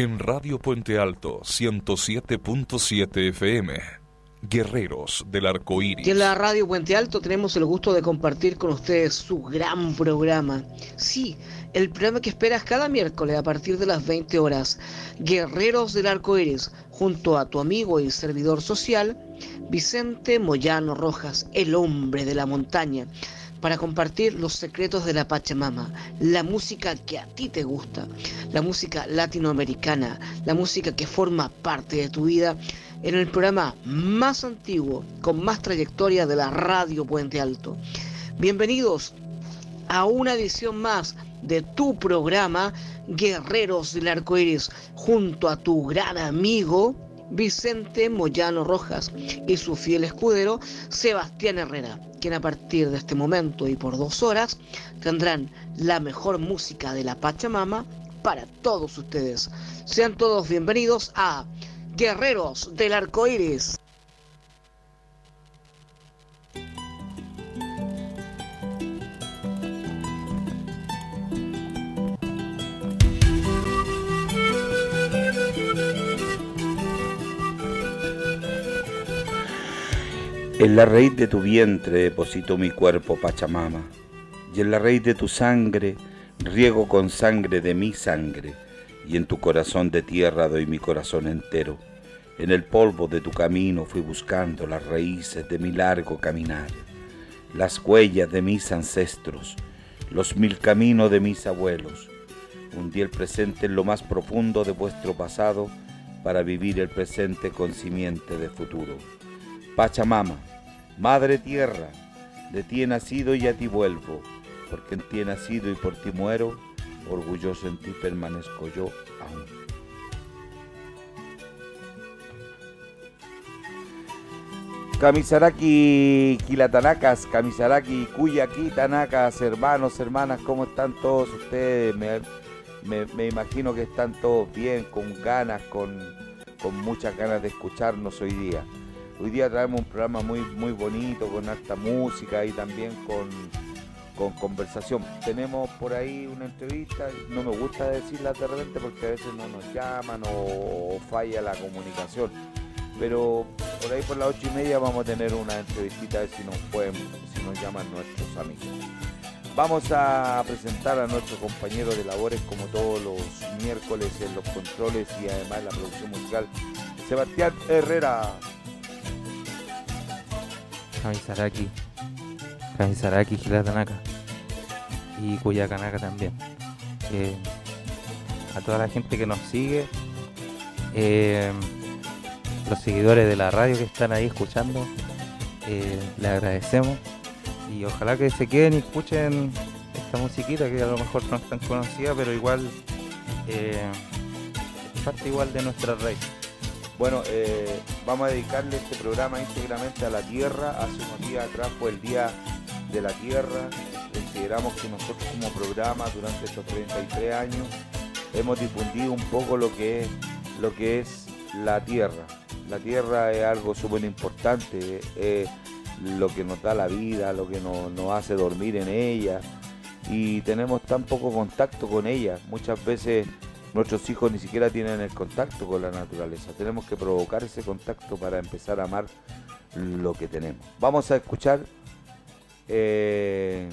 En Radio Puente Alto 107.7 FM. Guerreros del Arco Iris. Y en la Radio Puente Alto tenemos el gusto de compartir con ustedes su gran programa. Sí, el programa que esperas cada miércoles a partir de las 20 horas. Guerreros del Arco Iris, junto a tu amigo y servidor social, Vicente Moyano Rojas, el hombre de la montaña para compartir los secretos de la Pachamama, la música que a ti te gusta, la música latinoamericana, la música que forma parte de tu vida en el programa más antiguo, con más trayectoria de la radio Puente Alto. Bienvenidos a una edición más de tu programa Guerreros del Arco Iris, junto a tu gran amigo Vicente Moyano Rojas y su fiel escudero Sebastián Herrera, quien a partir de este momento y por dos horas tendrán la mejor música de la Pachamama para todos ustedes. Sean todos bienvenidos a Guerreros del Arco En la raíz de tu vientre deposito mi cuerpo, Pachamama, y en la raíz de tu sangre riego con sangre de mi sangre, y en tu corazón de tierra doy mi corazón entero. En el polvo de tu camino fui buscando las raíces de mi largo caminar, las huellas de mis ancestros, los mil caminos de mis abuelos. Hundí el presente en lo más profundo de vuestro pasado para vivir el presente con simiente de futuro. Pachamama, Madre Tierra, de ti he nacido y a ti vuelvo, porque en ti he nacido y por ti muero, orgulloso en ti permanezco yo aún. Kamisaraki Kilatanacas, Kamisaraki Kuyaki Tanakas, hermanos, hermanas, ¿cómo están todos ustedes? Me, imagino que están todos bien, con ganas, con, con muchas ganas de escucharnos hoy día. Hoy día traemos un programa muy, muy bonito, con alta música y también con, con conversación. Tenemos por ahí una entrevista, no me gusta decirla de repente porque a veces no nos llaman o, falla la comunicación. Pero por ahí por las ocho y media vamos a tener una entrevistita a ver si nos pueden, si nos llaman nuestros amigos. Vamos a presentar a nuestro compañero de labores como todos los miércoles en los controles y además en la producción musical, Sebastián Herrera. Kamisaraki, Kamisaraki Hilatanaka y Cuyacanaka también. a toda la gente que nos sigue, eh, los seguidores de la radio que están ahí escuchando, eh, le agradecemos y ojalá que se queden y escuchen esta musiquita que a lo mejor no es tan conocida, pero igual eh, es parte igual de nuestra raíz. Bueno, eh, vamos a dedicarle este programa íntegramente a la tierra. Hace unos días atrás fue el Día de la Tierra. Consideramos que nosotros como programa durante estos 33 años hemos difundido un poco lo que es, lo que es la tierra. La tierra es algo súper importante, es lo que nos da la vida, lo que nos, nos hace dormir en ella y tenemos tan poco contacto con ella. Muchas veces nuestros hijos ni siquiera tienen el contacto con la naturaleza. Tenemos que provocar ese contacto para empezar a amar lo que tenemos. Vamos a escuchar eh,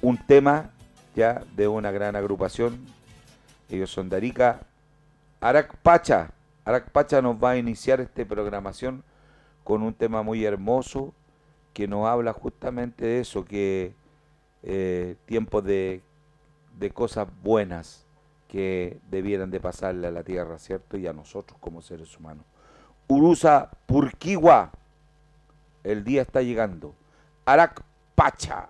un tema ya de una gran agrupación. Ellos son de Arica. Arac Pacha. Arac Pacha nos va a iniciar esta programación con un tema muy hermoso que nos habla justamente de eso, que eh, tiempos de de cosas buenas que debieran de pasarle a la tierra, ¿cierto? Y a nosotros como seres humanos. Urusa Purquiwa, el día está llegando. Arak Pacha.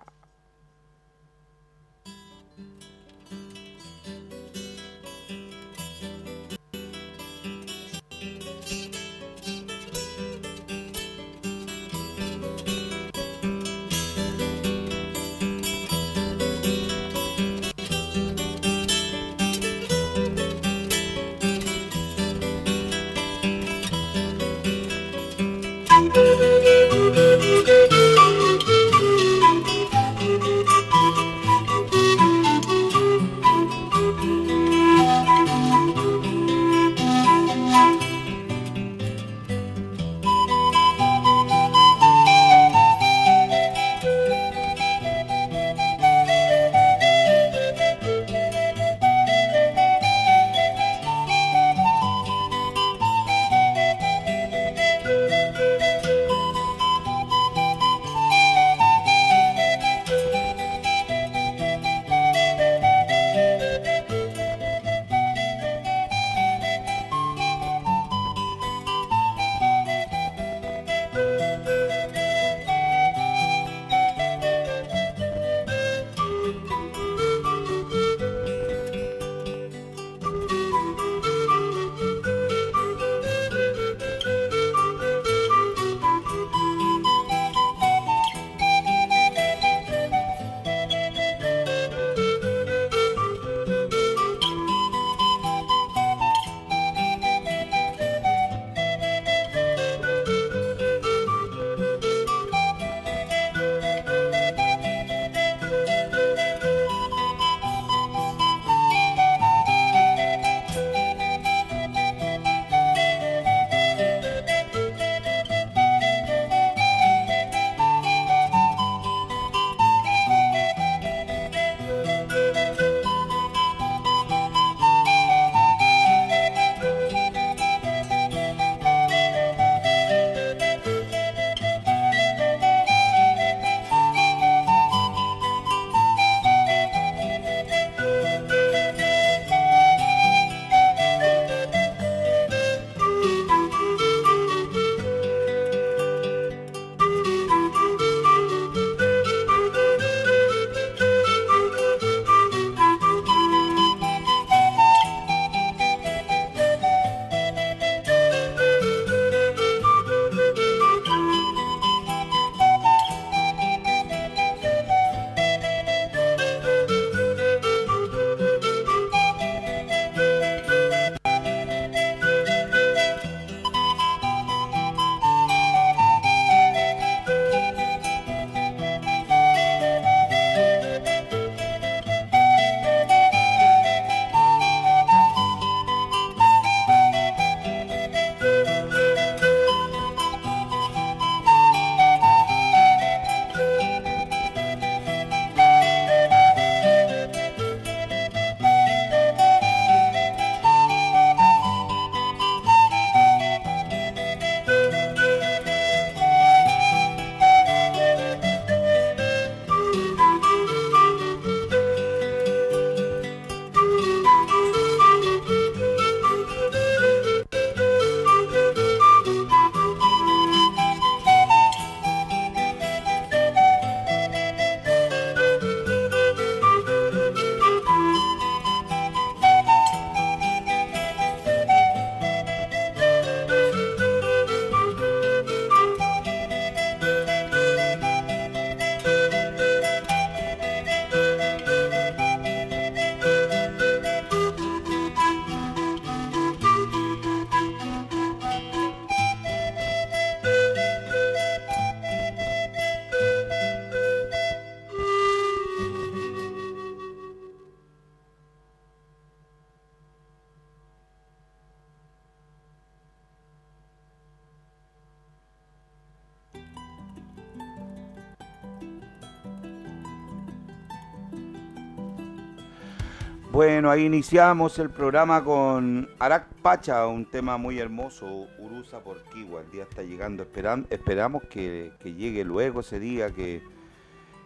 Ahí iniciamos el programa con Arak Pacha, un tema muy hermoso, Urusa por Kiwa. El día está llegando, esperamos que, llegue luego ese día, que,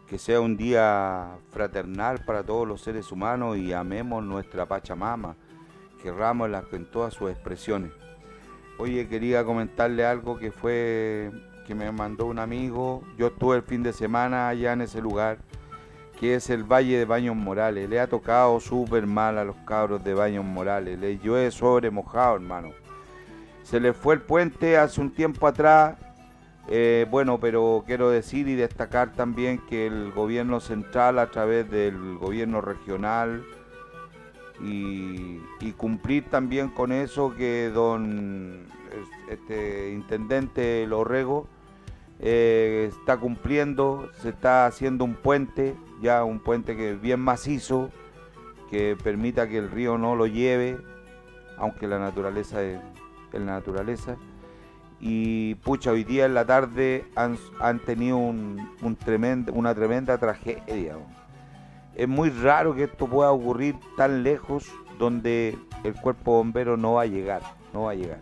que, sea un día fraternal para todos los seres humanos y amemos nuestra Pachamama, querrámosla en todas sus expresiones. Oye, quería comentarle algo que fue que me mandó un amigo. Yo estuve el fin de semana allá en ese lugar que es el Valle de Baños Morales. Le ha tocado súper mal a los cabros de Baños Morales. Le llueve sobre mojado, hermano. Se le fue el puente hace un tiempo atrás. Eh, bueno, pero quiero decir y destacar también que el gobierno central a través del gobierno regional y, cumplir también con eso que don este intendente Lorrego eh, está cumpliendo, se está haciendo un puente ya un puente que es bien macizo, que permita que el río no lo lleve, aunque la naturaleza es, la naturaleza. Y pucha, hoy día en la tarde han, tenido un, una tremenda tragedia. Es muy raro que esto pueda ocurrir tan lejos donde el cuerpo bombero no va a llegar, no va a llegar.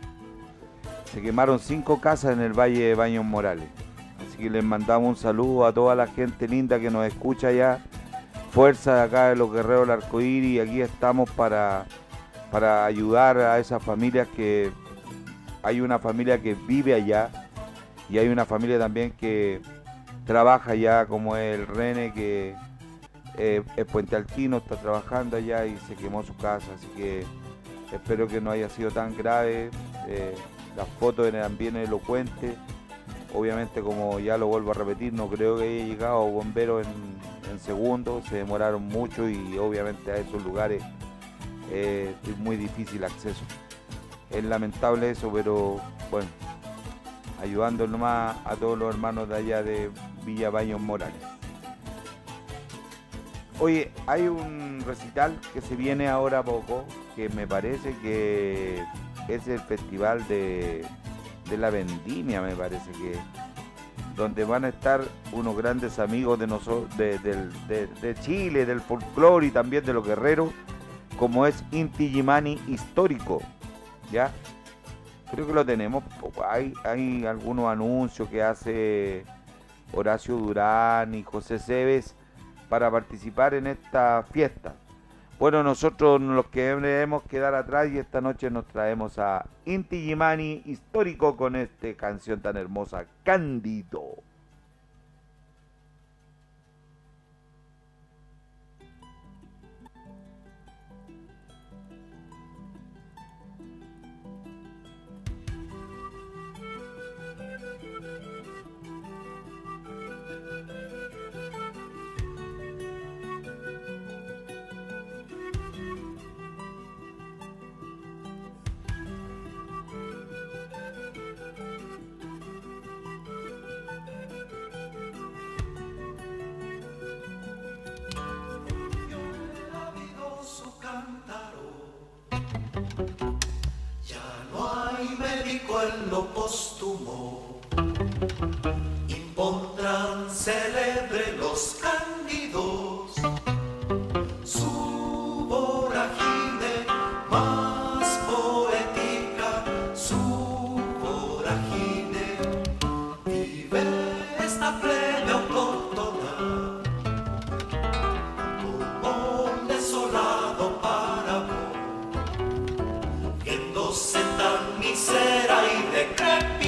Se quemaron cinco casas en el Valle de Baños Morales. Así que les mandamos un saludo a toda la gente linda que nos escucha ya. Fuerza de acá de los guerreros del arcoíris. Aquí estamos para, para ayudar a esas familias que hay una familia que vive allá y hay una familia también que trabaja allá, como el Rene, que eh, es Puente Altino, está trabajando allá y se quemó su casa. Así que espero que no haya sido tan grave. Eh, las fotos eran bien elocuentes Obviamente, como ya lo vuelvo a repetir, no creo que haya llegado bomberos en, segundos, se demoraron mucho y obviamente a esos lugares eh, es muy difícil acceso. Es lamentable eso, pero bueno, ayudando nomás a todos los hermanos de allá de Villa Baños Morales. Oye, hay un recital que se viene ahora a poco, que me parece que es el festival de de la vendimia, me parece que donde van a estar unos grandes amigos de nosotros, de, Chile, del folclore y también de los guerreros, como es Inti Gimani Histórico, ¿ya? Creo que lo tenemos, hay, hay algunos anuncios que hace Horacio Durán y José Cebes para participar en esta fiesta. Bueno, nosotros los que debemos quedar atrás y esta noche nos traemos a Inti Gimani histórico con esta canción tan hermosa, Cándido. Lo póstumo. Impondrán célebre los cándidos Bueno,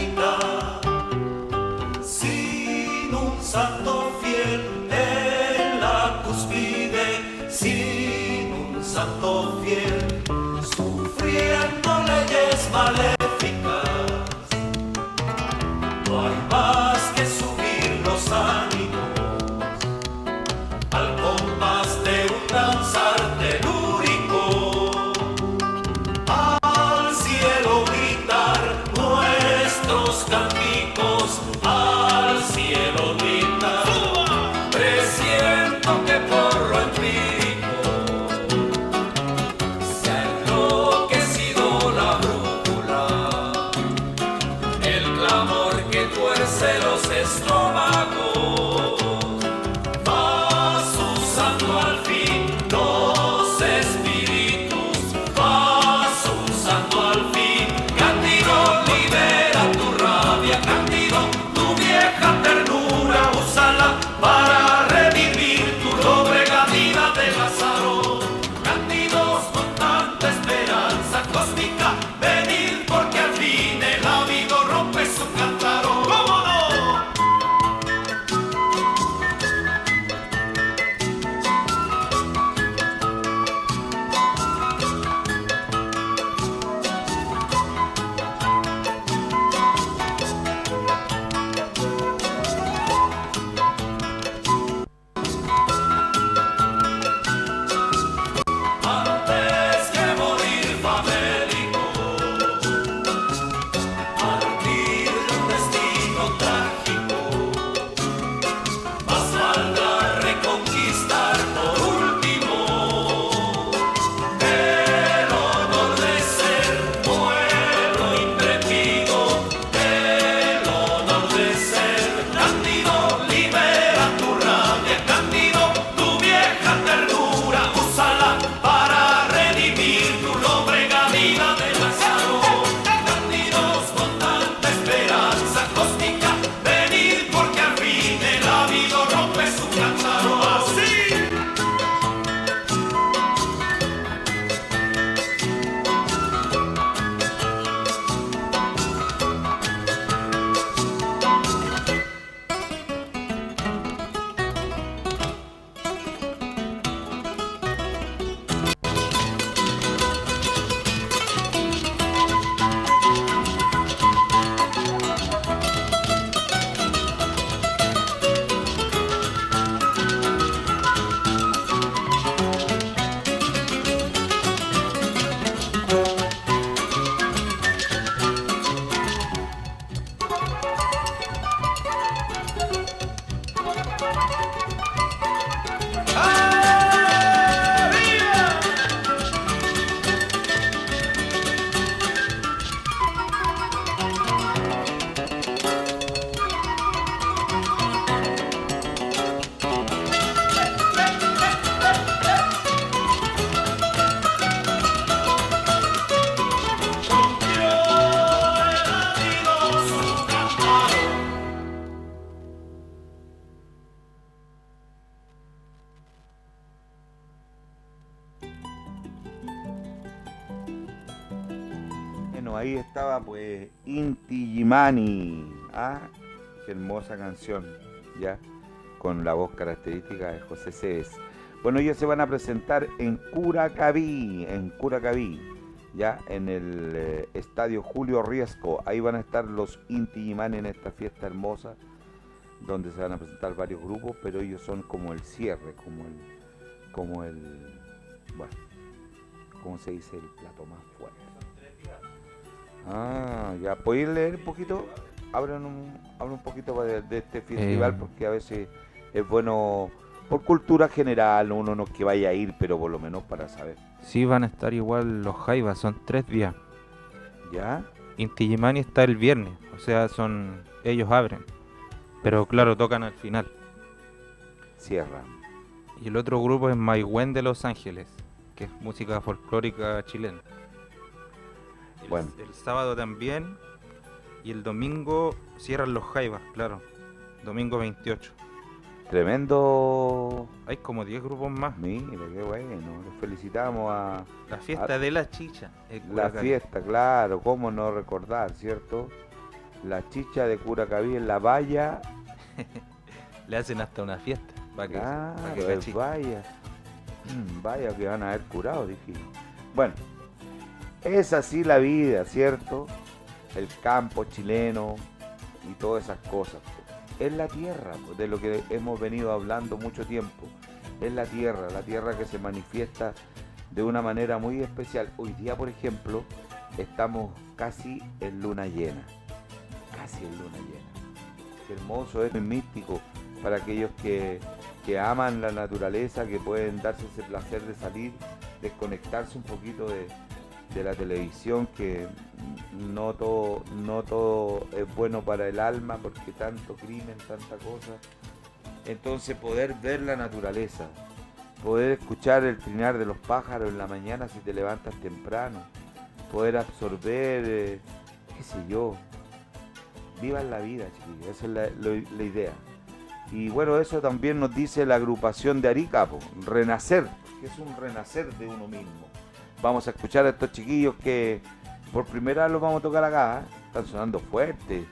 Inti Gimani. Ah, qué hermosa canción, ¿ya? Con la voz característica de José Cés. Bueno, ellos se van a presentar en Curacaví, en Curacaví, ya en el eh, estadio Julio Riesco. Ahí van a estar los Inti en esta fiesta hermosa, donde se van a presentar varios grupos, pero ellos son como el cierre, como el, como el, bueno, ¿cómo se dice? El plato más. Ah, ya, ¿podéis leer un poquito? Hablan un, habla un poquito de, de este festival, Eh. porque a veces es bueno, por cultura general, uno no es que vaya a ir, pero por lo menos para saber. Sí, van a estar igual los Jaivas, son tres días. ¿Ya? Inti Gimani está el viernes, o sea, son ellos abren. Pero claro, tocan al final. Cierra. Y el otro grupo es Maigüen de Los Ángeles, que es música folclórica chilena. El, Bueno. el sábado también. Y el domingo cierran los Jaivas, claro. Domingo 28. Tremendo. Hay como 10 grupos más. Mira, qué bueno. Les felicitamos a La fiesta de la chicha. la fiesta, claro, cómo no recordar, ¿cierto? La chicha de Curacaví en la valla. Le hacen hasta una fiesta. Para que, Claro, que vaya. Mm, Vaya que van a haber curado, dije. Bueno, es así la vida, ¿cierto? El campo chileno y todas esas cosas. Es la tierra, po, de lo que hemos venido hablando mucho tiempo. Es la tierra, la tierra que se manifiesta de una manera muy especial. Hoy día, por ejemplo, estamos casi en luna llena. Casi en luna llena. Qué hermoso, es muy místico para aquellos que, que aman la naturaleza, que pueden darse ese placer de salir, desconectarse un poquito de, de la televisión, que no todo, no todo es bueno para el alma, porque tanto crimen, tanta cosa. Entonces poder ver la naturaleza, poder escuchar el trinar de los pájaros en la mañana si te levantas temprano, poder absorber, eh, qué sé yo, vivan la vida, chiquillos, esa es la, la idea. Y bueno, eso también nos dice la agrupación de Arica, po, renacer, que es un renacer de uno mismo. Vamos a escuchar a estos chiquillos que por primera vez los vamos a tocar acá, están sonando fuerte.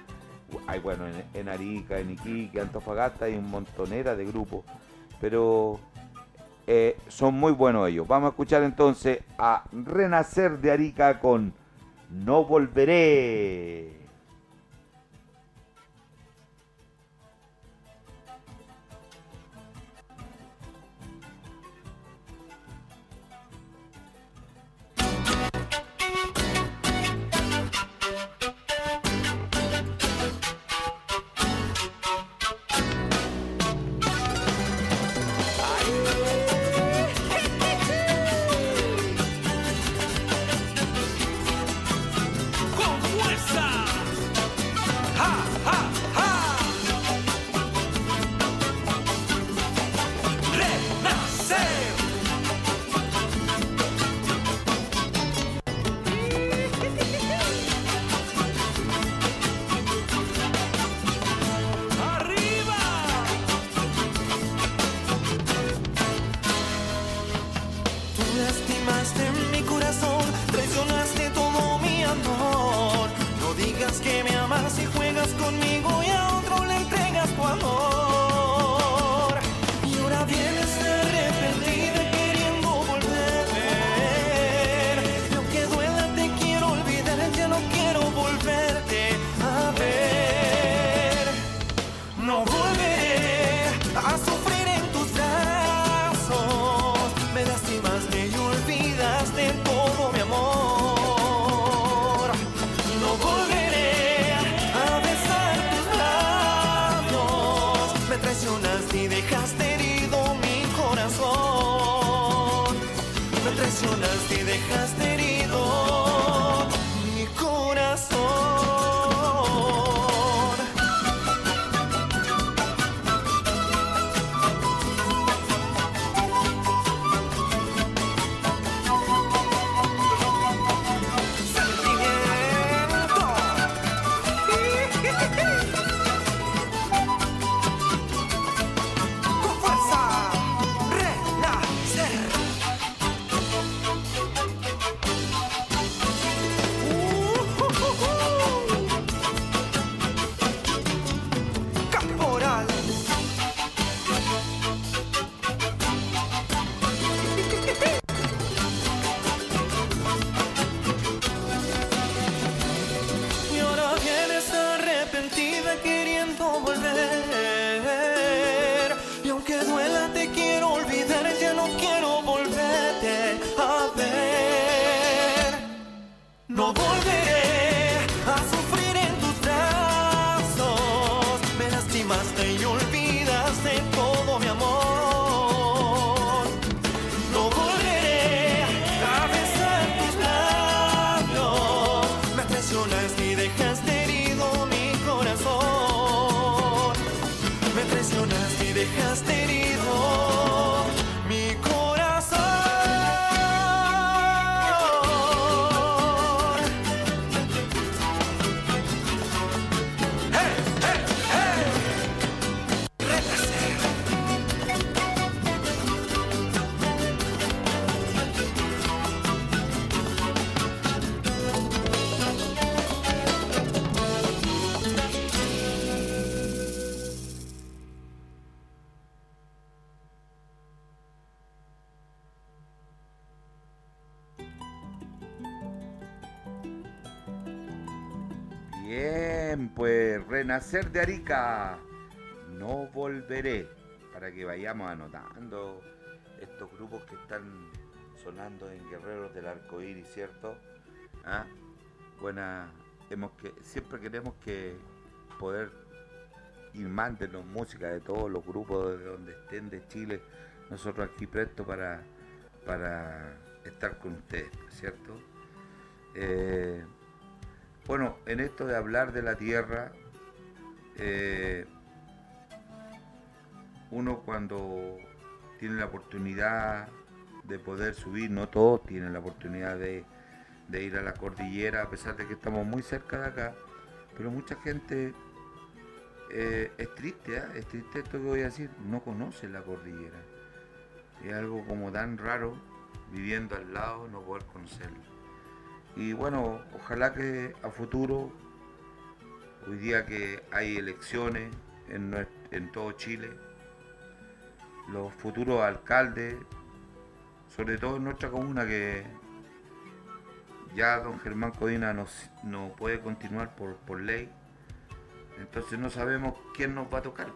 Hay bueno, en, en Arica, en Iquique, Antofagasta hay un montonera de grupos, pero eh, son muy buenos ellos. Vamos a escuchar entonces a Renacer de Arica con No Volveré. Renacer de Arica. No volveré. Para que vayamos anotando estos grupos que están sonando en Guerreros del Arco Iris, ¿cierto? ¿Ah? Buena. Que, siempre queremos que poder ir mándenos música de todos los grupos de donde estén de Chile. Nosotros aquí presto para, para estar con ustedes, ¿cierto? Eh, bueno, en esto de hablar de la tierra, eh, uno cuando tiene la oportunidad de poder subir, no todos tienen la oportunidad de, ir a la cordillera, a pesar de que estamos muy cerca de acá, pero mucha gente eh, es triste, ¿ah? es triste esto que voy a decir, no conoce la cordillera. Es algo como tan raro viviendo al lado, no poder conocerlo. Y bueno, ojalá que a futuro, hoy día que hay elecciones en, todo Chile, los futuros alcaldes, sobre todo en nuestra comuna que ya don Germán Codina no puede continuar por, por ley, entonces no sabemos quién nos va a tocar.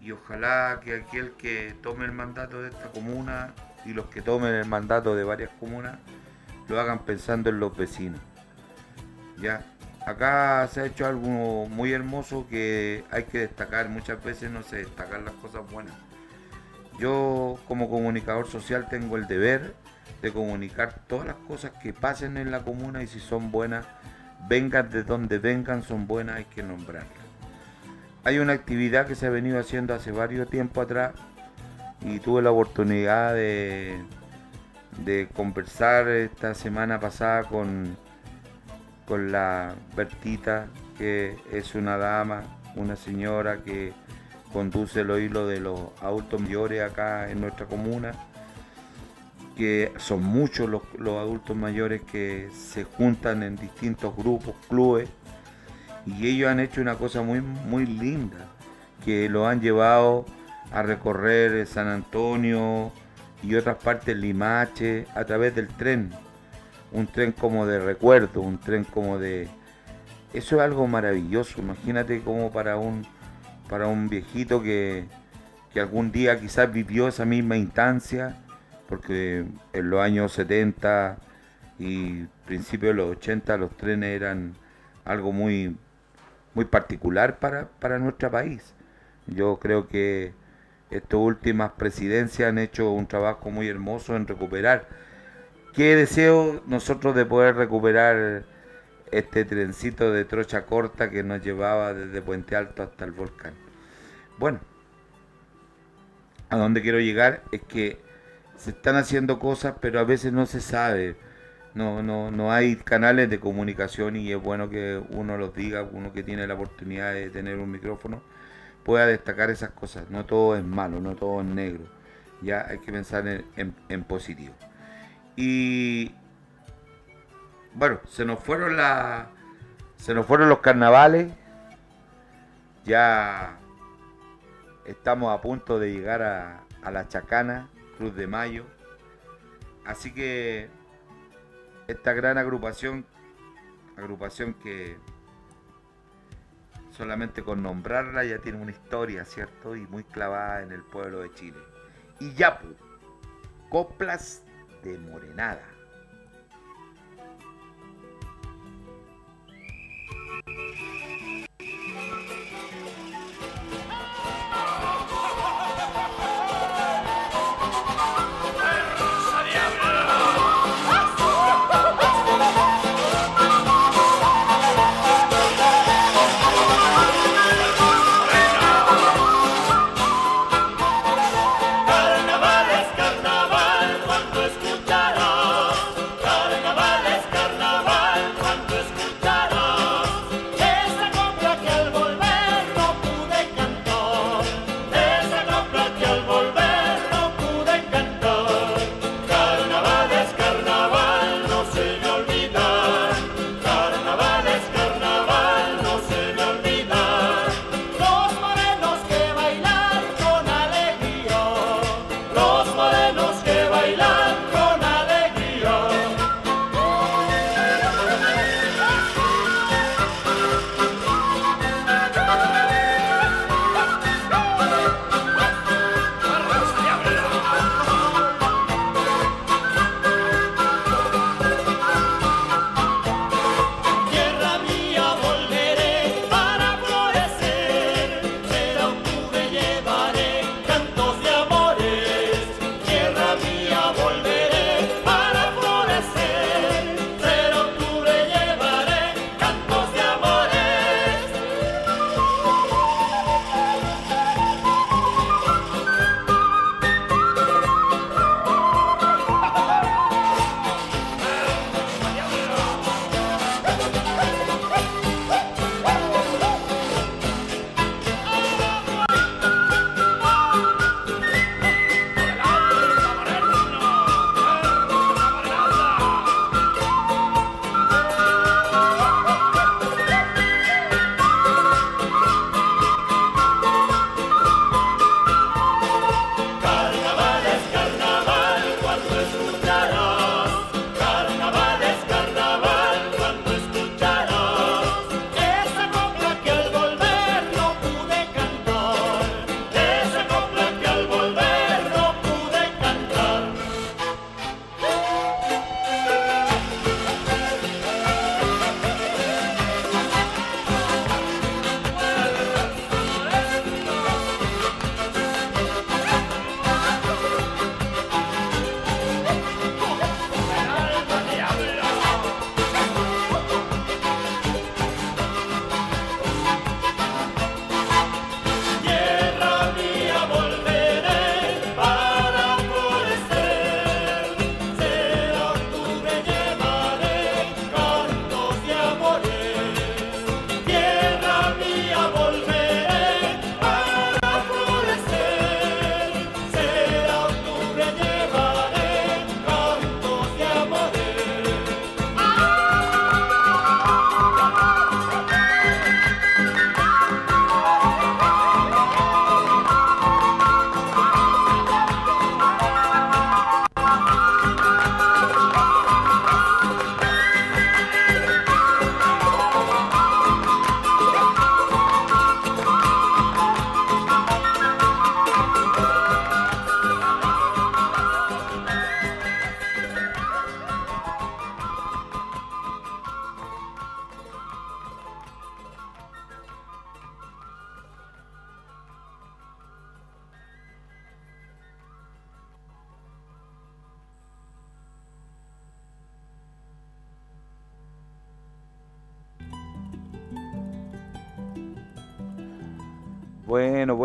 Y ojalá que aquel que tome el mandato de esta comuna y los que tomen el mandato de varias comunas lo hagan pensando en los vecinos. Ya, acá se ha hecho algo muy hermoso que hay que destacar, muchas veces no se destacan las cosas buenas. Yo como comunicador social tengo el deber de comunicar todas las cosas que pasen en la comuna y si son buenas, vengan de donde vengan, son buenas, hay que nombrarlas. Hay una actividad que se ha venido haciendo hace varios tiempo atrás y tuve la oportunidad de, de conversar esta semana pasada con, con la Bertita, que es una dama, una señora que conduce los hilos de los adultos mayores acá en nuestra comuna, que son muchos los, los adultos mayores que se juntan en distintos grupos, clubes, y ellos han hecho una cosa muy, muy linda, que lo han llevado a recorrer San Antonio y otras partes Limache a través del tren. Un tren como de recuerdo, un tren como de... Eso es algo maravilloso, imagínate como para un, para un viejito que, que algún día quizás vivió esa misma instancia, porque en los años 70 y principios de los 80 los trenes eran algo muy, muy particular para, para nuestro país. Yo creo que estas últimas presidencias han hecho un trabajo muy hermoso en recuperar. Qué deseo nosotros de poder recuperar este trencito de trocha corta que nos llevaba desde Puente Alto hasta el volcán. Bueno, a donde quiero llegar es que se están haciendo cosas, pero a veces no se sabe. No, no, no hay canales de comunicación y es bueno que uno los diga, uno que tiene la oportunidad de tener un micrófono, pueda destacar esas cosas. No todo es malo, no todo es negro. Ya hay que pensar en, en- en positivo. Y bueno, se nos fueron la, se nos fueron los carnavales. Ya estamos a punto de llegar a, a la Chacana, Cruz de Mayo. Así que esta gran agrupación, agrupación que solamente con nombrarla ya tiene una historia, ¿cierto? Y muy clavada en el pueblo de Chile. Iyapu, coplas de morenada.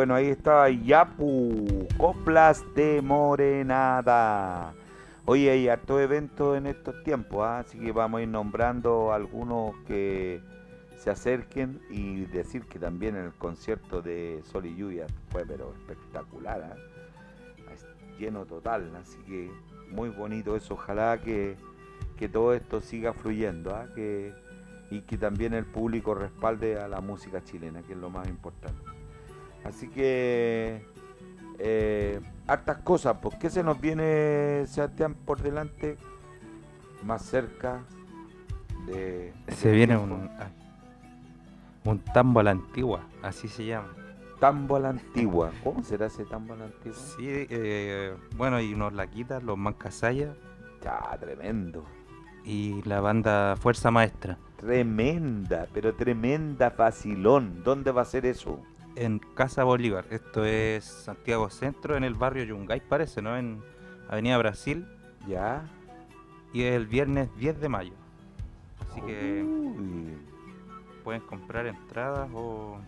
Bueno, ahí está Yapu, coplas de morenada. Oye, hay harto evento en estos tiempos, ¿ah? así que vamos a ir nombrando algunos que se acerquen y decir que también el concierto de Sol y Lluvia fue pero espectacular. Es lleno total, así que muy bonito eso, ojalá que, que todo esto siga fluyendo, ¿ah? que, y que también el público respalde a la música chilena, que es lo más importante. Así que eh, hartas cosas, ¿por qué se nos viene Sebastián por delante? Más cerca de... Se viene tiempo. un, un tambo a la antigua, así se llama. tambo a la antigua. ¿Cómo será ese tambo a la antigua? Sí, eh, bueno, y unos laquitas, los Mancasaya Ya, tremendo. y la banda Fuerza Maestra. Tremenda, pero tremenda facilón. ¿Dónde va a ser eso? En Casa Bolívar. Esto es Santiago Centro, en el barrio Yungay, parece, ¿no? En Avenida Brasil. ¿Ya? Y es el viernes 10 de mayo. Así que Uy, pueden comprar entradas o.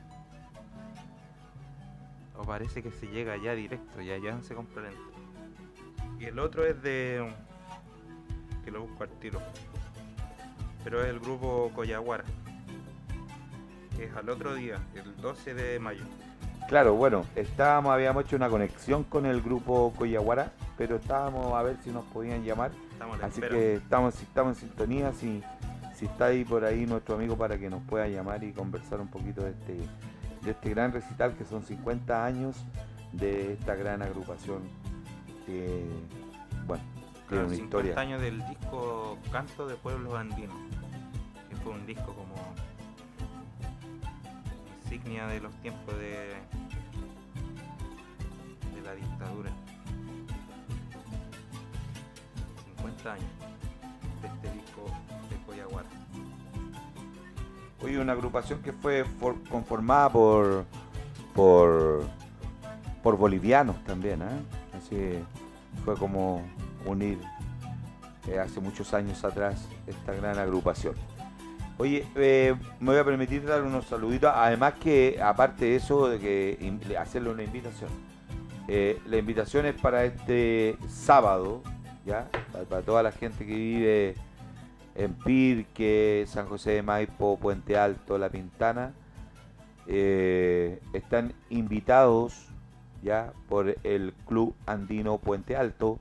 O parece que se llega ya directo, ya ya se compra la entrada. Y el otro es de. que lo busco al tiro. Pero es el grupo Coyaguara. Que es al otro día, el 12 de mayo. Claro, bueno, estábamos, habíamos hecho una conexión con el grupo Coyaguara, pero estábamos a ver si nos podían llamar. Estamos Así espera. que estamos, estamos en sintonía, si, si está ahí por ahí nuestro amigo para que nos pueda llamar y conversar un poquito de este, de este gran recital que son 50 años de esta gran agrupación que, bueno, tiene Claro, una 50 historia. años del disco Canto de Pueblos Andinos, que fue un disco como insignia de los tiempos de, la dictadura. 50 años de este disco de Coyaguara. Hoy una agrupación que fue for- conformada por por por bolivianos también, ¿eh? Así fue como unir eh, hace muchos años atrás esta gran agrupación. Oye, eh, me voy a permitir dar unos saluditos, además que aparte de eso de que hacerle una invitación. Eh, la invitación es para este sábado, ya, para, para toda la gente que vive en Pirque, San José de Maipo, Puente Alto, La Pintana, eh, están invitados ya por el Club Andino Puente Alto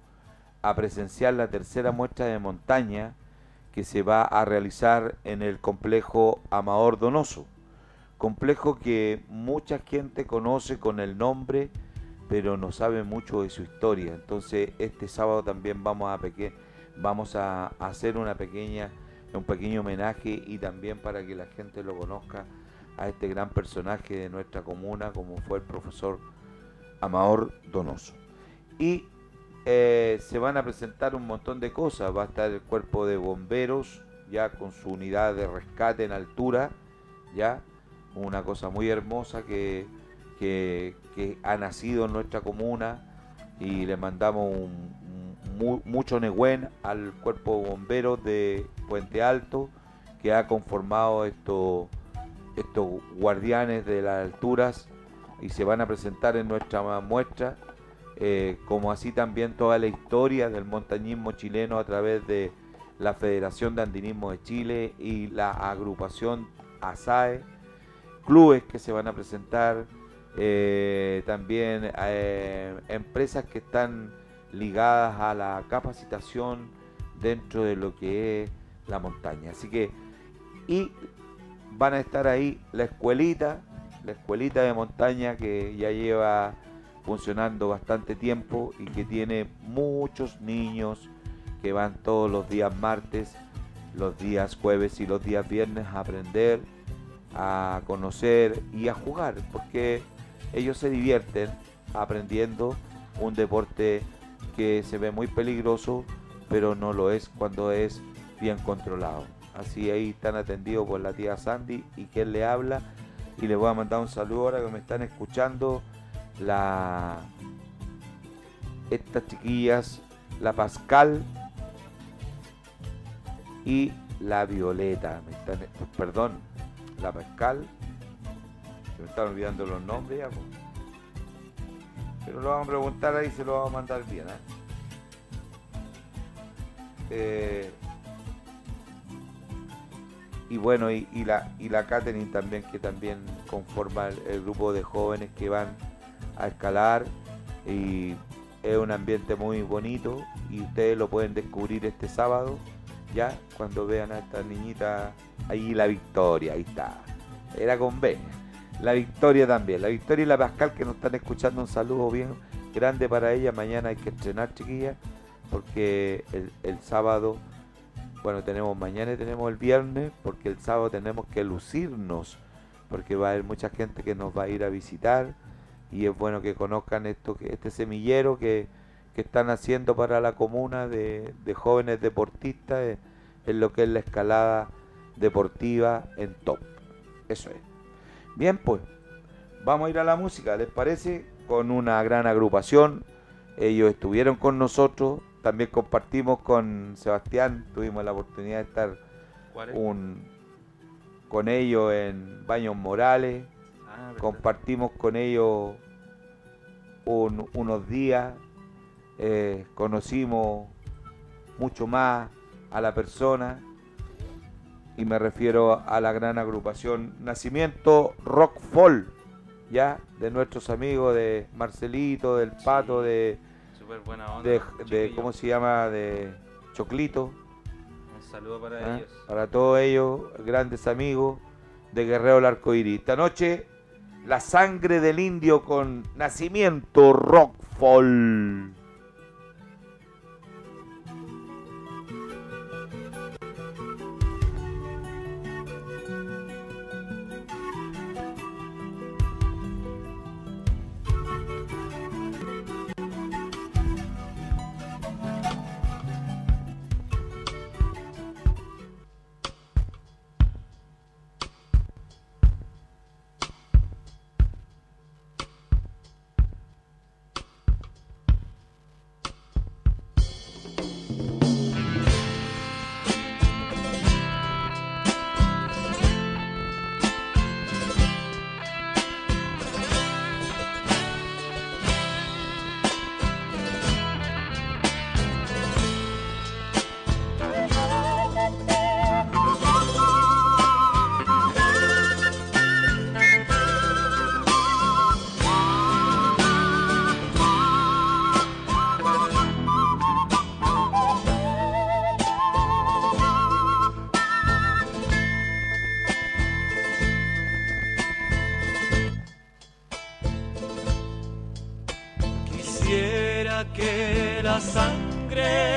a presenciar la tercera muestra de montaña que se va a realizar en el complejo Amador Donoso. Complejo que mucha gente conoce con el nombre, pero no sabe mucho de su historia. Entonces, este sábado también vamos a vamos a hacer una pequeña un pequeño homenaje y también para que la gente lo conozca a este gran personaje de nuestra comuna como fue el profesor Amador Donoso. Y eh, se van a presentar un montón de cosas. Va a estar el cuerpo de bomberos, ya con su unidad de rescate en altura, ya. Una cosa muy hermosa que, que, que ha nacido en nuestra comuna. Y le mandamos mucho negüen al cuerpo de bomberos de Puente Alto que ha conformado estos guardianes de las alturas y se van a presentar en nuestra muestra eh, como así también toda la historia del montañismo chileno a través de la Federación de Andinismo de Chile y la agrupación ASAE, clubes que se van a presentar, eh, también eh, empresas que están ligadas a la capacitación dentro de lo que es la montaña. Así que, y van a estar ahí la escuelita, la escuelita de montaña que ya lleva funcionando bastante tiempo y que tiene muchos niños que van todos los días martes, los días jueves y los días viernes a aprender, a conocer y a jugar, porque ellos se divierten aprendiendo un deporte que se ve muy peligroso, pero no lo es cuando es bien controlado. Así ahí están atendidos por la tía Sandy y quien le habla. Y les voy a mandar un saludo ahora que me están escuchando. La estas chiquillas, la Pascal y la Violeta. Perdón, la Pascal. Se me están olvidando los nombres po. Pero lo vamos a preguntar ahí, se lo vamos a mandar bien. ¿eh? Eh, y bueno, y, la, y la Catherine también, que también conforma el grupo de jóvenes que van a escalar. Y es un ambiente muy bonito y ustedes lo pueden descubrir este sábado, ya, cuando vean a esta niñita, ahí la Victoria, ahí está. Era con B. La Victoria también, la Victoria y la Pascal que nos están escuchando, un saludo bien grande para ella. Mañana hay que estrenar, chiquillas, porque el, el sábado bueno, tenemos mañana y tenemos el viernes, porque el sábado tenemos que lucirnos, porque va a haber mucha gente que nos va a ir a visitar y es bueno que conozcan esto, que este semillero que, que están haciendo para la comuna de, de jóvenes deportistas eh, en lo que es la escalada deportiva en top. Eso es. Bien, pues, vamos a ir a la música, ¿les parece? Con una gran agrupación. Ellos estuvieron con nosotros, también compartimos con Sebastián, tuvimos la oportunidad de estar un, con ellos en Baños Morales, Ah, compartimos con ellos un- unos días, eh, conocimos mucho más a la persona y me refiero a la gran agrupación Nacimiento Rock Fall, ya de nuestros amigos de Marcelito, del Pato, de, Súper buena onda. de. ¿cómo se llama? de Choclito. Un saludo para ellos. Para todos ellos, grandes amigos de Guerrero el Arcoíris. Esta noche, la sangre del indio con nacimiento Rockfall. Sangre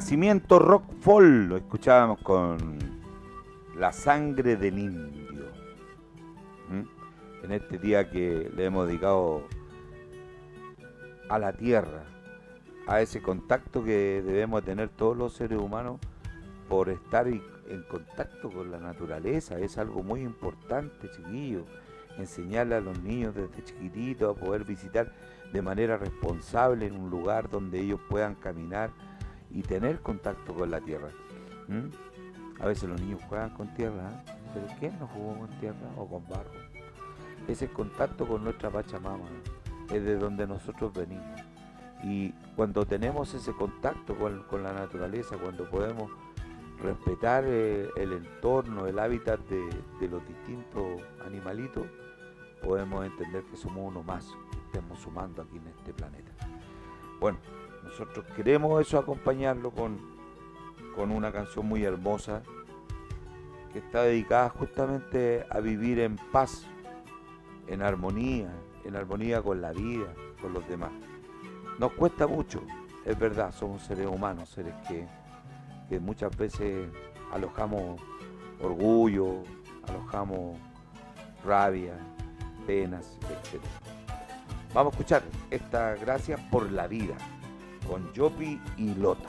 Nacimiento Rock Fall, lo escuchábamos con la sangre del indio. En este día que le hemos dedicado a la tierra, a ese contacto que debemos tener todos los seres humanos por estar en contacto con la naturaleza. Es algo muy importante, chiquillos. Enseñarle a los niños desde chiquititos a poder visitar de manera responsable en un lugar donde ellos puedan caminar y tener contacto con la tierra. A veces los niños juegan con tierra, ¿eh? pero ¿quién no jugó con tierra o con barro? Ese contacto con nuestra Pachamama es de donde nosotros venimos. Y cuando tenemos ese contacto con, la naturaleza, cuando podemos respetar eh, el entorno, el hábitat de, de, los distintos animalitos, podemos entender que somos uno más, que estemos sumando aquí en este planeta. Bueno, nosotros queremos eso acompañarlo con, con una canción muy hermosa que está dedicada justamente a vivir en paz, en armonía, en armonía con la vida, con los demás. Nos cuesta mucho, es verdad, somos seres humanos, seres que, que muchas veces alojamos orgullo, alojamos rabia, penas, etc. Vamos a escuchar esta gracia por la vida con Yopi y Lota.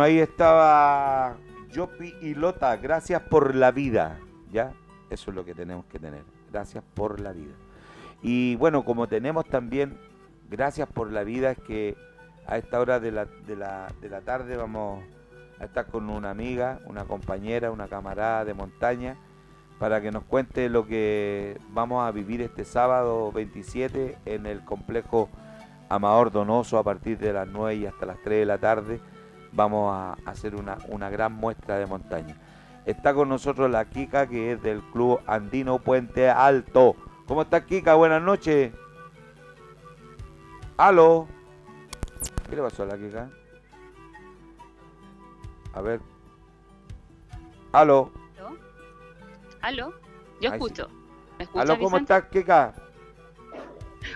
Bueno, ahí estaba Yopi y Lota. Gracias por la vida. ¿Ya? Eso es lo que tenemos que tener. Gracias por la vida. Y bueno, como tenemos también, gracias por la vida, es que a esta hora de la, de la, de la tarde vamos a estar con una amiga, una compañera, una camarada de montaña, para que nos cuente lo que vamos a vivir este sábado 27 en el complejo Amador Donoso a partir de las 9 y hasta las 3 de la tarde. Vamos a hacer una, una gran muestra de montaña. Está con nosotros la Kika, que es del Club Andino Puente Alto. ¿Cómo está Kika? Buenas noches. ¿Aló? ¿Qué le pasó a la Kika? A ver. ¿Aló? ¿Aló? ¿Aló? Yo Ahí sí. escucho. ¿Me escucha, ¿Aló? ¿Cómo Vicente? estás, Kika?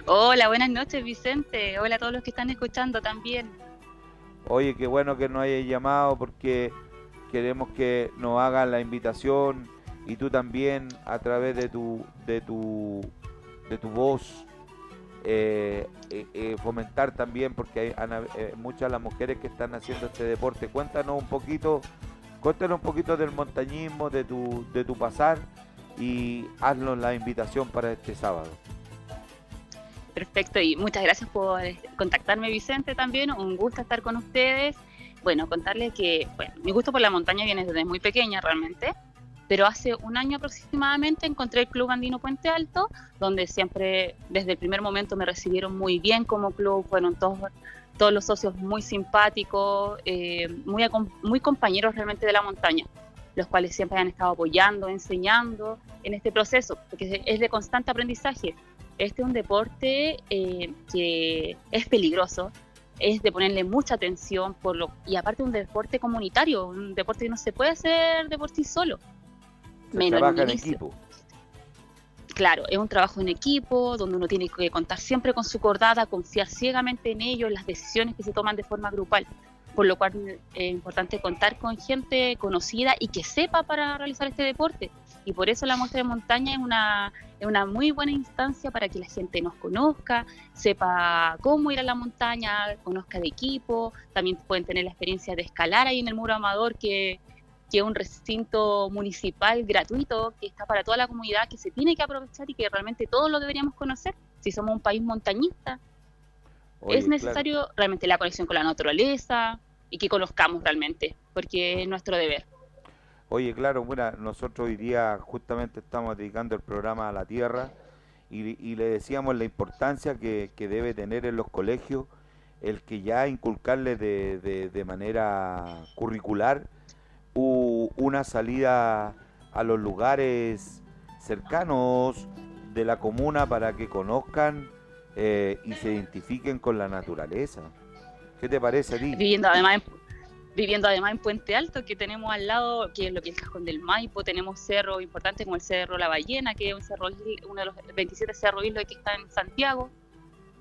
Hola, buenas noches, Vicente. Hola a todos los que están escuchando también. Oye, qué bueno que nos hayas llamado porque queremos que nos hagan la invitación y tú también a través de tu de tu de tu voz eh, eh, eh, fomentar también porque hay eh, muchas las mujeres que están haciendo este deporte. Cuéntanos un poquito, cuéntanos un poquito del montañismo, de tu de tu pasar y haznos la invitación para este sábado. Perfecto, y muchas gracias por eh, contactarme, Vicente, también. Un gusto estar con ustedes. Bueno, contarles que bueno, mi gusto por la montaña viene desde muy pequeña realmente, pero hace un año aproximadamente encontré el Club Andino Puente Alto, donde siempre desde el primer momento me recibieron muy bien como club, fueron todos, todos los socios muy simpáticos, eh, muy, muy compañeros realmente de la montaña, los cuales siempre han estado apoyando, enseñando en este proceso, porque es de constante aprendizaje este es un deporte eh, que es peligroso, es de ponerle mucha atención por lo y aparte un deporte comunitario, un deporte que no se puede hacer de por sí solo. Se Menos en trabaja en inicio. equipo. Claro, es un trabajo en equipo donde uno tiene que contar siempre con su cordada, confiar ciegamente en ellos, las decisiones que se toman de forma grupal. Por lo cual es importante contar con gente conocida y que sepa para realizar este deporte. Y por eso la muestra de montaña es una, es una muy buena instancia para que la gente nos conozca, sepa cómo ir a la montaña, conozca de equipo. También pueden tener la experiencia de escalar ahí en el muro amador, que, que es un recinto municipal gratuito que está para toda la comunidad, que se tiene que aprovechar y que realmente todos lo deberíamos conocer si somos un país montañista. Oye, es claro. necesario realmente la conexión con la naturaleza y que conozcamos realmente, porque es nuestro deber. Oye, claro, mira, nosotros hoy día justamente estamos dedicando el programa a la tierra y, le decíamos la importancia que, que debe tener en los colegios el que ya inculcarle de, de- manera curricular una salida a los lugares cercanos de la comuna para que conozcan eh, y se identifiquen con la naturaleza. ¿Qué te parece a ti? Viviendo además viviendo además en Puente Alto, que tenemos al lado, que es lo que es el Cajón del Maipo, tenemos cerros importantes como el Cerro La Ballena, que es un cerro, uno de los 27 cerros islas que está en Santiago.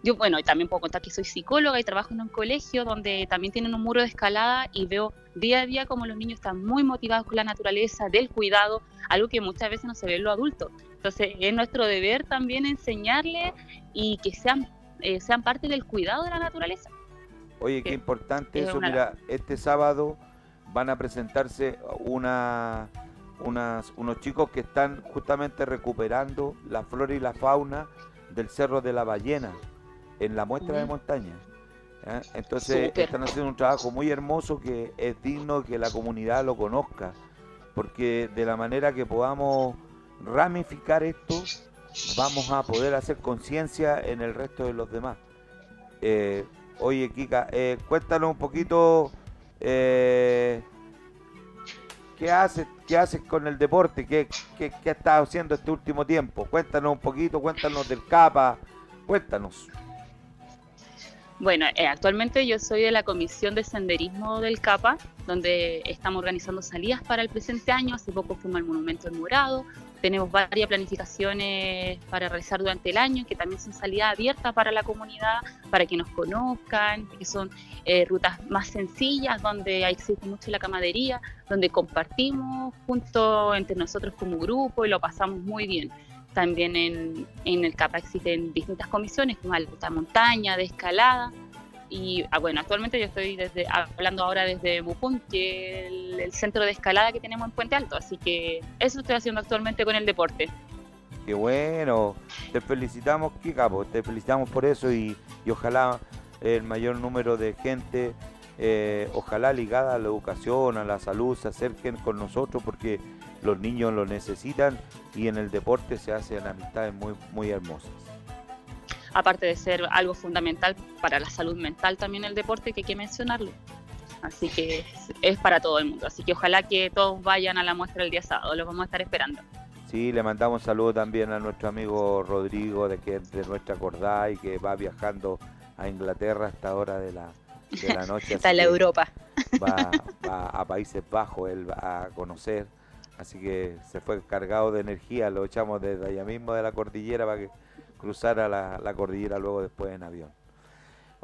Yo, bueno, y también puedo contar que soy psicóloga y trabajo en un colegio donde también tienen un muro de escalada y veo día a día como los niños están muy motivados con la naturaleza, del cuidado, algo que muchas veces no se ve en los adultos. Entonces, es nuestro deber también enseñarles y que sean, eh, sean parte del cuidado de la naturaleza. Oye, qué importante es eso. una- Mira, este sábado van a presentarse una, unas, unos chicos que están justamente recuperando la flora y la fauna del Cerro de la Ballena en la muestra de montaña. Entonces están haciendo un trabajo muy hermoso que es digno que la comunidad lo conozca, porque de la manera que podamos ramificar esto, vamos a poder hacer conciencia en el resto de los demás. Eh, oye, Kika, eh, cuéntanos un poquito eh, qué haces, qué haces con el deporte, qué, qué, qué has estado haciendo este último tiempo. Cuéntanos un poquito, cuéntanos del CAPA, cuéntanos. Bueno, eh, actualmente yo soy de la Comisión de Senderismo del CAPA, donde estamos organizando salidas para el presente año. Hace poco fuimos al Monumento del Morado. Tenemos varias planificaciones para realizar durante el año, que también son salidas abiertas para la comunidad, para que nos conozcan, que son eh, rutas más sencillas, donde existe mucho la camadería, donde compartimos junto entre nosotros como grupo y lo pasamos muy bien. También en, en el CAPA existen distintas comisiones, como alta montaña, de escalada. Y ah, bueno, actualmente yo estoy desde, hablando ahora desde Bupún, que es el, centro de escalada que tenemos en Puente Alto. Así que eso estoy haciendo actualmente con el deporte. Qué bueno, te felicitamos, Kika, po, te felicitamos por eso y, y ojalá el mayor número de gente, eh, ojalá ligada a la educación, a la salud, se acerquen con nosotros porque los niños lo necesitan y en el deporte se hacen amistades muy, muy hermosas. Aparte de ser algo fundamental para la salud mental también el deporte, que hay que mencionarlo. Así que es, es para todo el mundo. Así que ojalá que todos vayan a la muestra el día sábado, los vamos a estar esperando. Sí, le mandamos un saludo también a nuestro amigo Rodrigo de que de nuestra Cordá y que va viajando a Inglaterra a esta hora de la, de la noche. En la Europa. Va, va a Países Bajos él va a conocer, así que se fue cargado de energía, lo echamos desde allá mismo de la cordillera para que cruzara la, la cordillera luego después en avión.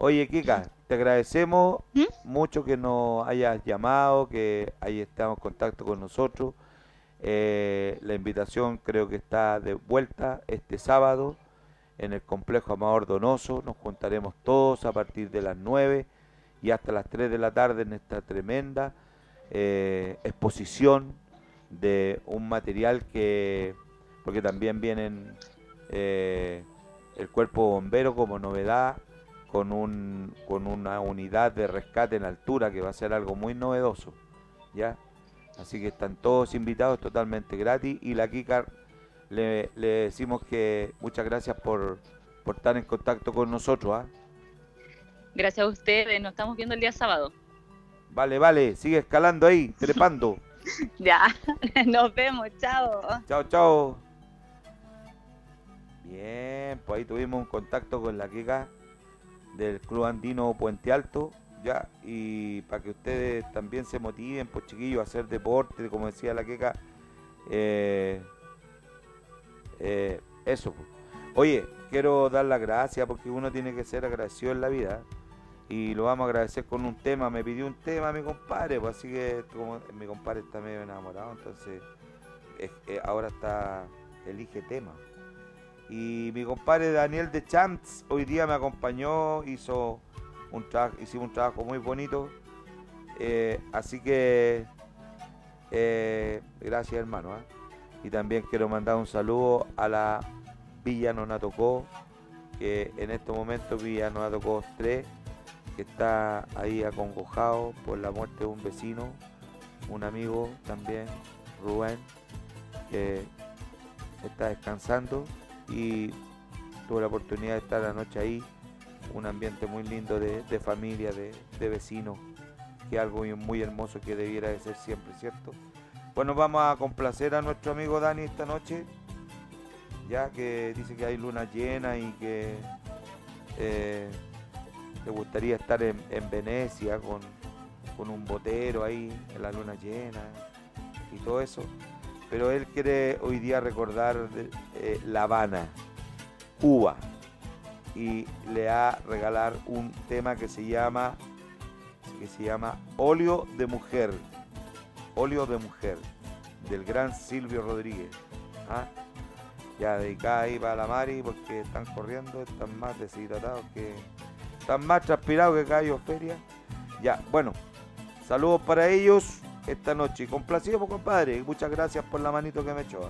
Oye, Kika, te agradecemos ¿Mm? mucho que nos hayas llamado, que hayas estado en contacto con nosotros. Eh, la invitación creo que está de vuelta este sábado en el complejo Amador Donoso. Nos juntaremos todos a partir de las 9 y hasta las 3 de la tarde en esta tremenda eh, exposición de un material que, porque también vienen eh, el cuerpo bombero como novedad con, un, con una unidad de rescate en altura que va a ser algo muy novedoso. ¿ya? Así que están todos invitados totalmente gratis y la Kika le, le decimos que muchas gracias por, por estar en contacto con nosotros. ¿ah? Gracias a ustedes, nos estamos viendo el día sábado. Vale, vale, sigue escalando ahí, trepando. Ya, nos vemos, chao. chao, chao. Bien, pues ahí tuvimos un contacto con la Kika del Club Andino Puente Alto. Ya, y para que ustedes también se motiven, pues chiquillos, a hacer deporte, como decía la Kika. eh, eh, eso. pues. Oye, quiero dar las gracias porque uno tiene que ser agradecido en la vida. Y lo vamos a agradecer con un tema. Me pidió un tema mi compadre, pues así que como mi compadre está medio enamorado, entonces es- eh, ahora está, elige tema. Y mi compadre Daniel de Champs hoy día me acompañó, hizo un trabajo, hicimos un trabajo muy bonito. Eh, así que eh, gracias hermano. Y también quiero mandar un saludo a la Villa Nonatocó, que en este momento Villa Nonatocó 3, que está ahí acongojado por la muerte de un vecino, un amigo también, Rubén, que está descansando y tuve la oportunidad de estar anoche ahí, un ambiente muy lindo de, familia, de, vecinos, que es algo muy, muy hermoso que debiera de ser siempre, ¿cierto? Bueno, vamos a complacer a nuestro amigo Dani esta noche, ya que dice que hay luna llena y que eh, le gustaría estar en, en Venecia con, con un botero ahí en la luna llena y todo eso. Pero él quiere hoy día recordar eh, La Habana, Cuba, y le va a regalar un tema que se llama que se llama Óleo de Mujer. Óleo de Mujer, del gran Silvio Rodríguez. ¿ah? Ya dedicada ahí para la Mari porque están corriendo, están más deshidratados que. Están más transpirados que gallo feria. Ya, bueno, saludos para ellos esta noche. Complacido, pues, compadre. Muchas gracias por la manito que me echó.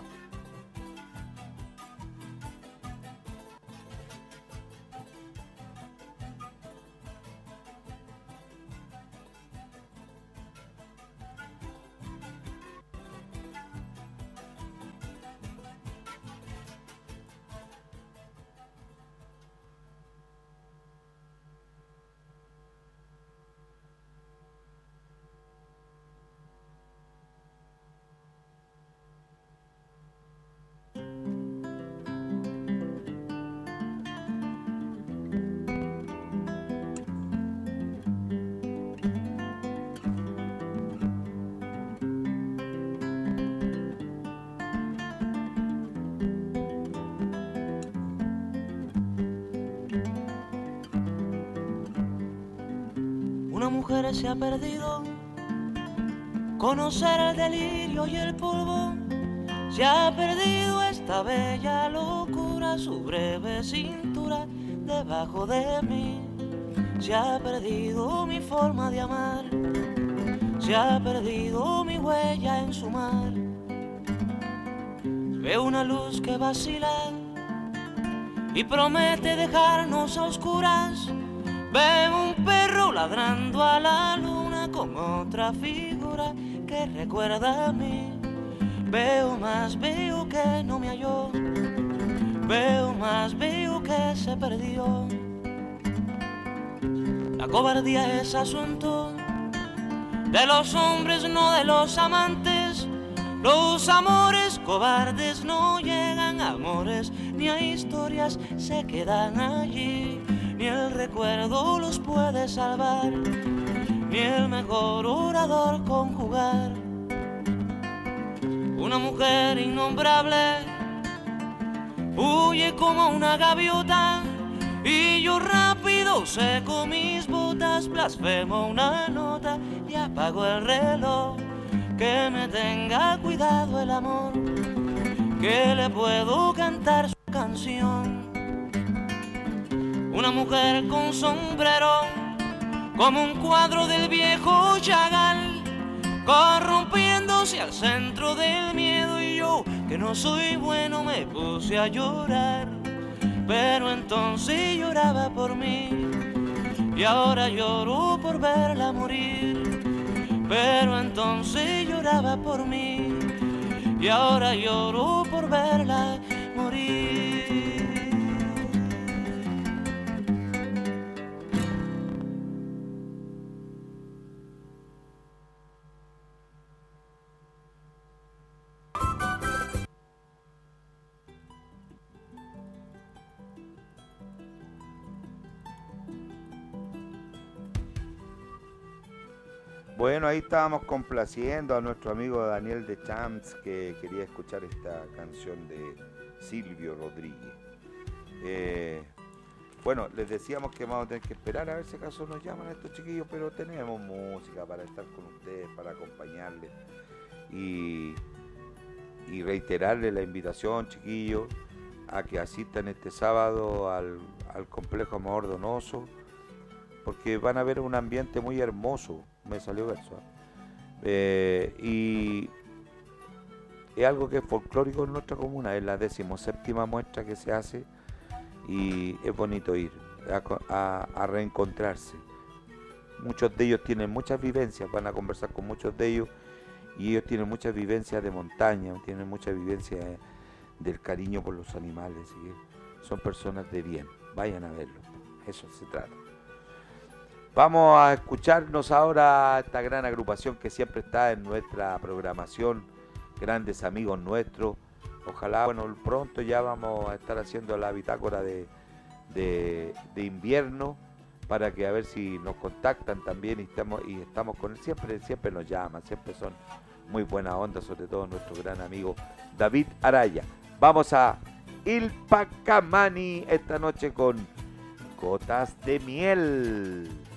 Perdido, conocer el delirio y el polvo. Se ha perdido esta bella locura, su breve cintura debajo de mí. se ha perdido mi forma de amar, se ha perdido mi huella en su mar. Veo una luz que vacila y promete dejarnos a oscuras. Veo un perro ladrando a la luna con otra figura que recuerda a mí. Veo más, veo que no me halló. Veo más, veo que se perdió. La cobardía es asunto de los hombres, no de los amantes. Los amores cobardes no llegan a amores, ni a historias se quedan allí, ni el recuerdo los puede salvar, ni el mejor orador conjugar. Una mujer innombrable huye como una gaviota y yo rápido seco mis botas, blasfemo una nota y apago el reloj que me tenga cuidado el amor, que le puedo cantar su canción. Una mujer con sombrero, como un cuadro del viejo Chagall, corrompiéndose al centro del miedo y yo, que no soy bueno, me puse a llorar. Pero entonces lloraba por mí y ahora lloro por verla morir pero entonces lloraba por mí y ahora lloro por verla morir. Bueno, ahí estábamos complaciendo a nuestro amigo Daniel de Champs que quería escuchar esta canción de Silvio Rodríguez. Eh, bueno, les decíamos que vamos a tener que esperar a ver si acaso nos llaman estos chiquillos, pero tenemos música para estar con ustedes, para acompañarles y, reiterarles la invitación, chiquillos, a que asistan este sábado al, al complejo Amor Donoso, porque van a ver un ambiente muy hermoso me salió verso. ¿eh? y es algo que es folclórico en nuestra comuna, es la decimoséptima muestra que se hace y es bonito ir a, reencontrarse. Muchos de ellos tienen muchas vivencias, van a conversar con muchos de ellos y ellos tienen muchas vivencias de montaña, tienen mucha vivencia del cariño por los animales, son personas de bien, vayan a verlo, eso se trata. Vamos a escucharnos ahora esta gran agrupación que siempre está en nuestra programación, grandes amigos nuestros. Ojalá, bueno, pronto ya vamos a estar haciendo la bitácora de, de, invierno para que a ver si nos contactan también y estamos, y estamos con él. Siempre, siempre nos llaman, siempre son muy buena onda, sobre todo nuestro gran amigo David Araya. Vamos a Ilpacamani esta noche con Gotas de Miel.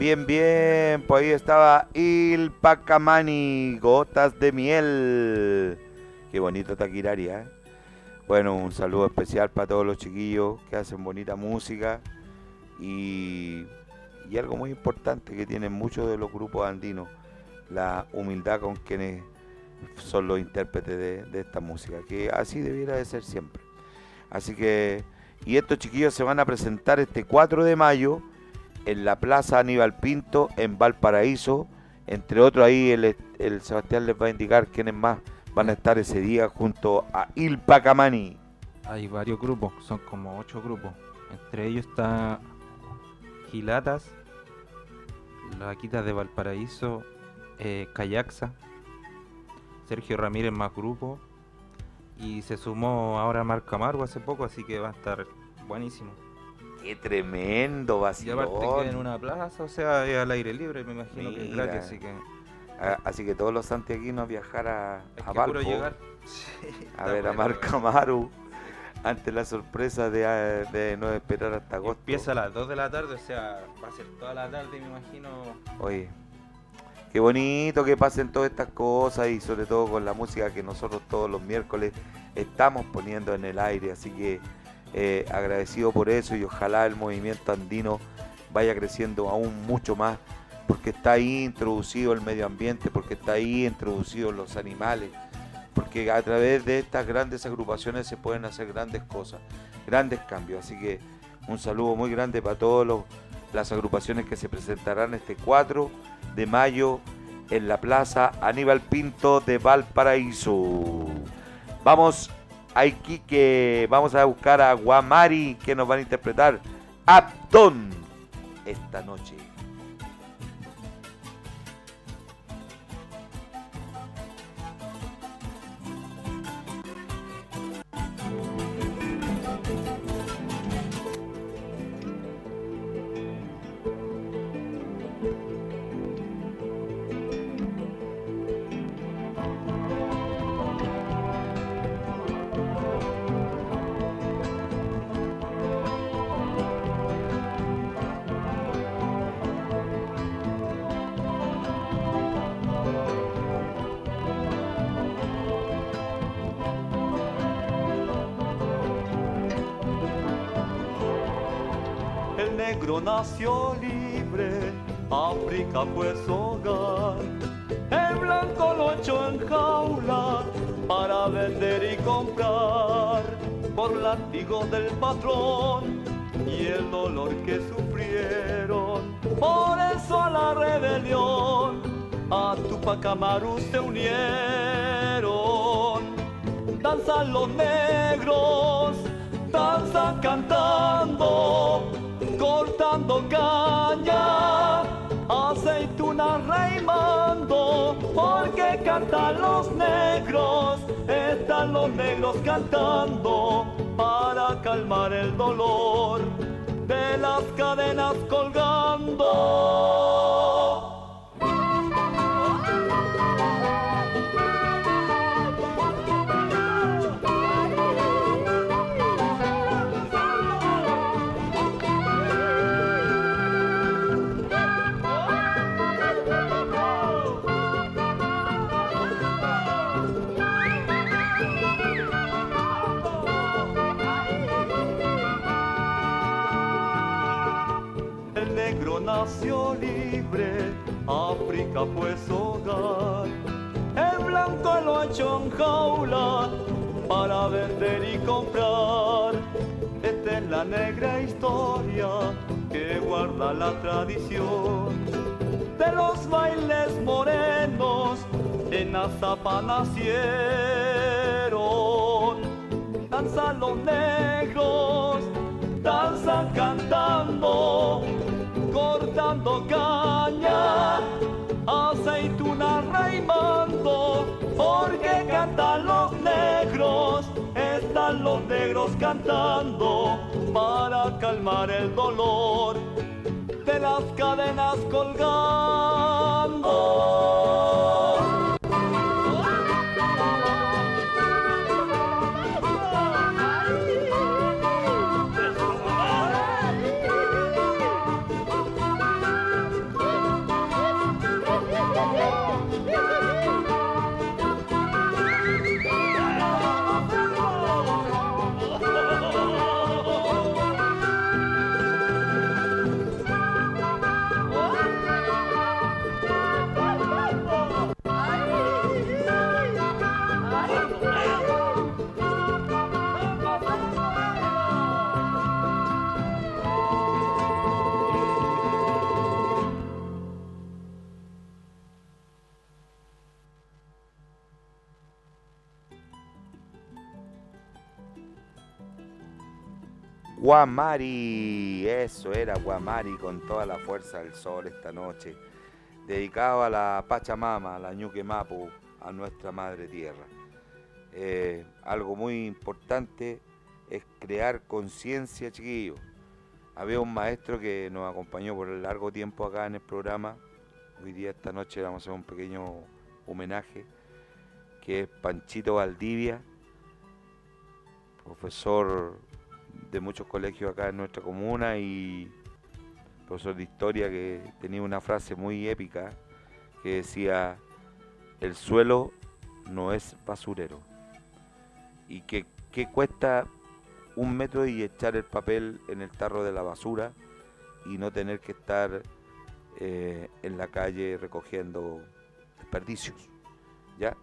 Bien, bien, bien. Pues ahí estaba Il Pacamani, gotas de miel. Qué bonito Taquiraria. ¿eh? Bueno, un saludo especial para todos los chiquillos que hacen bonita música y, y algo muy importante que tienen muchos de los grupos andinos, la humildad con quienes son los intérpretes de esta música, que así debiera de ser siempre. Así que, y estos chiquillos se van a presentar este 4 de mayo en la Plaza Aníbal Pinto, en Valparaíso. Entre otros, ahí el, Sebastián les va a indicar quiénes más van a estar ese día junto a Il Pacamani. Hay varios grupos, son como ocho grupos. Entre ellos está Gilatas, Las Vaquitas de Valparaíso, eh, Cayaxa, Sergio Ramírez más grupo. Y se sumó ahora Marco Amargo hace poco, así que va a estar buenísimo. ¡Qué tremendo Y aparte que en una plaza, o sea, es al aire libre, me imagino que es Mira. gratis, así que Así que todos los santiaguinos viajar a, es a Valpo. llegar. a ver a Marco Amaru ante la sorpresa de, de no esperar hasta agosto. Empieza a las 2 de la tarde, o sea, va a ser toda la tarde, me imagino. Oye, qué bonito que pasen todas estas cosas y sobre todo con la música que nosotros todos los miércoles estamos poniendo en el aire. Así que eh, agradecido por eso y ojalá el movimiento andino vaya creciendo aún mucho más porque está ahí introducido el medio ambiente, porque está ahí introducidos los animales, porque a través de estas grandes agrupaciones se pueden hacer grandes cosas, grandes cambios. Así que un saludo muy grande para todas las agrupaciones que se presentarán este 4 de mayo en la Plaza Aníbal Pinto de Valparaíso. Vamos a Iquique, vamos a buscar a Guamari que nos van a interpretar Abdón esta noche. Látigo del patrón y el dolor que sufrieron. Por eso a la rebelión a Tupac Amaru se unieron. Danzan los negros, danzan cantando cortando caña, aceituna reimando, porque cantan los negros, están los negros cantando calmar el dolor de las cadenas colgando. África fue hogar. El blanco lo echó en jaula para vender y comprar. Esta es la negra historia que guarda la tradición de los bailes morenos en Azapa nacieron. Danzan los negros, danzan cantando cortando caña, aceituna reimando, porque cantan los negros, están los negros cantando para calmar el dolor de las cadenas colgando. Guamari, eso era Guamari con toda la fuerza del sol esta noche, dedicado a la Pachamama, a la Ñuque Mapu, a nuestra madre tierra. Eh, algo muy importante es crear conciencia, chiquillos. Había un maestro que nos acompañó por largo tiempo acá en el programa. Hoy día, esta noche, vamos a hacer un pequeño homenaje. que es Panchito Valdivia, profesor de muchos colegios acá en nuestra comuna y profesor de historia que tenía una frase muy épica que decía, el suelo no es basurero. Y que, cuesta un metro y echar el papel en el tarro de la basura y no tener que estar eh, en la calle recogiendo desperdicios. ¿ya?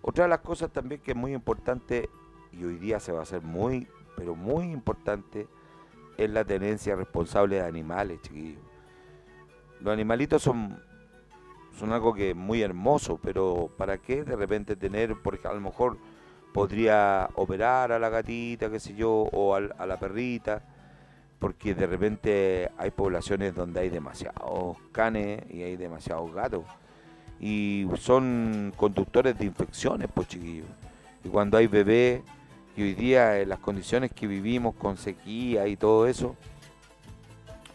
Otra de las cosas también que es muy importante y hoy día se va a hacer muy, pero muy importante, es la tenencia responsable de animales, chiquillos. Los animalitos son, son algo que es muy hermoso, pero ¿para qué de repente tener, porque a lo mejor podría operar a la gatita, qué sé yo, o a la perrita? porque de repente hay poblaciones donde hay demasiados canes y hay demasiados gatos y son conductores de infecciones, pues chiquillos. Y cuando hay bebés, y hoy día en las condiciones que vivimos con sequía y todo eso,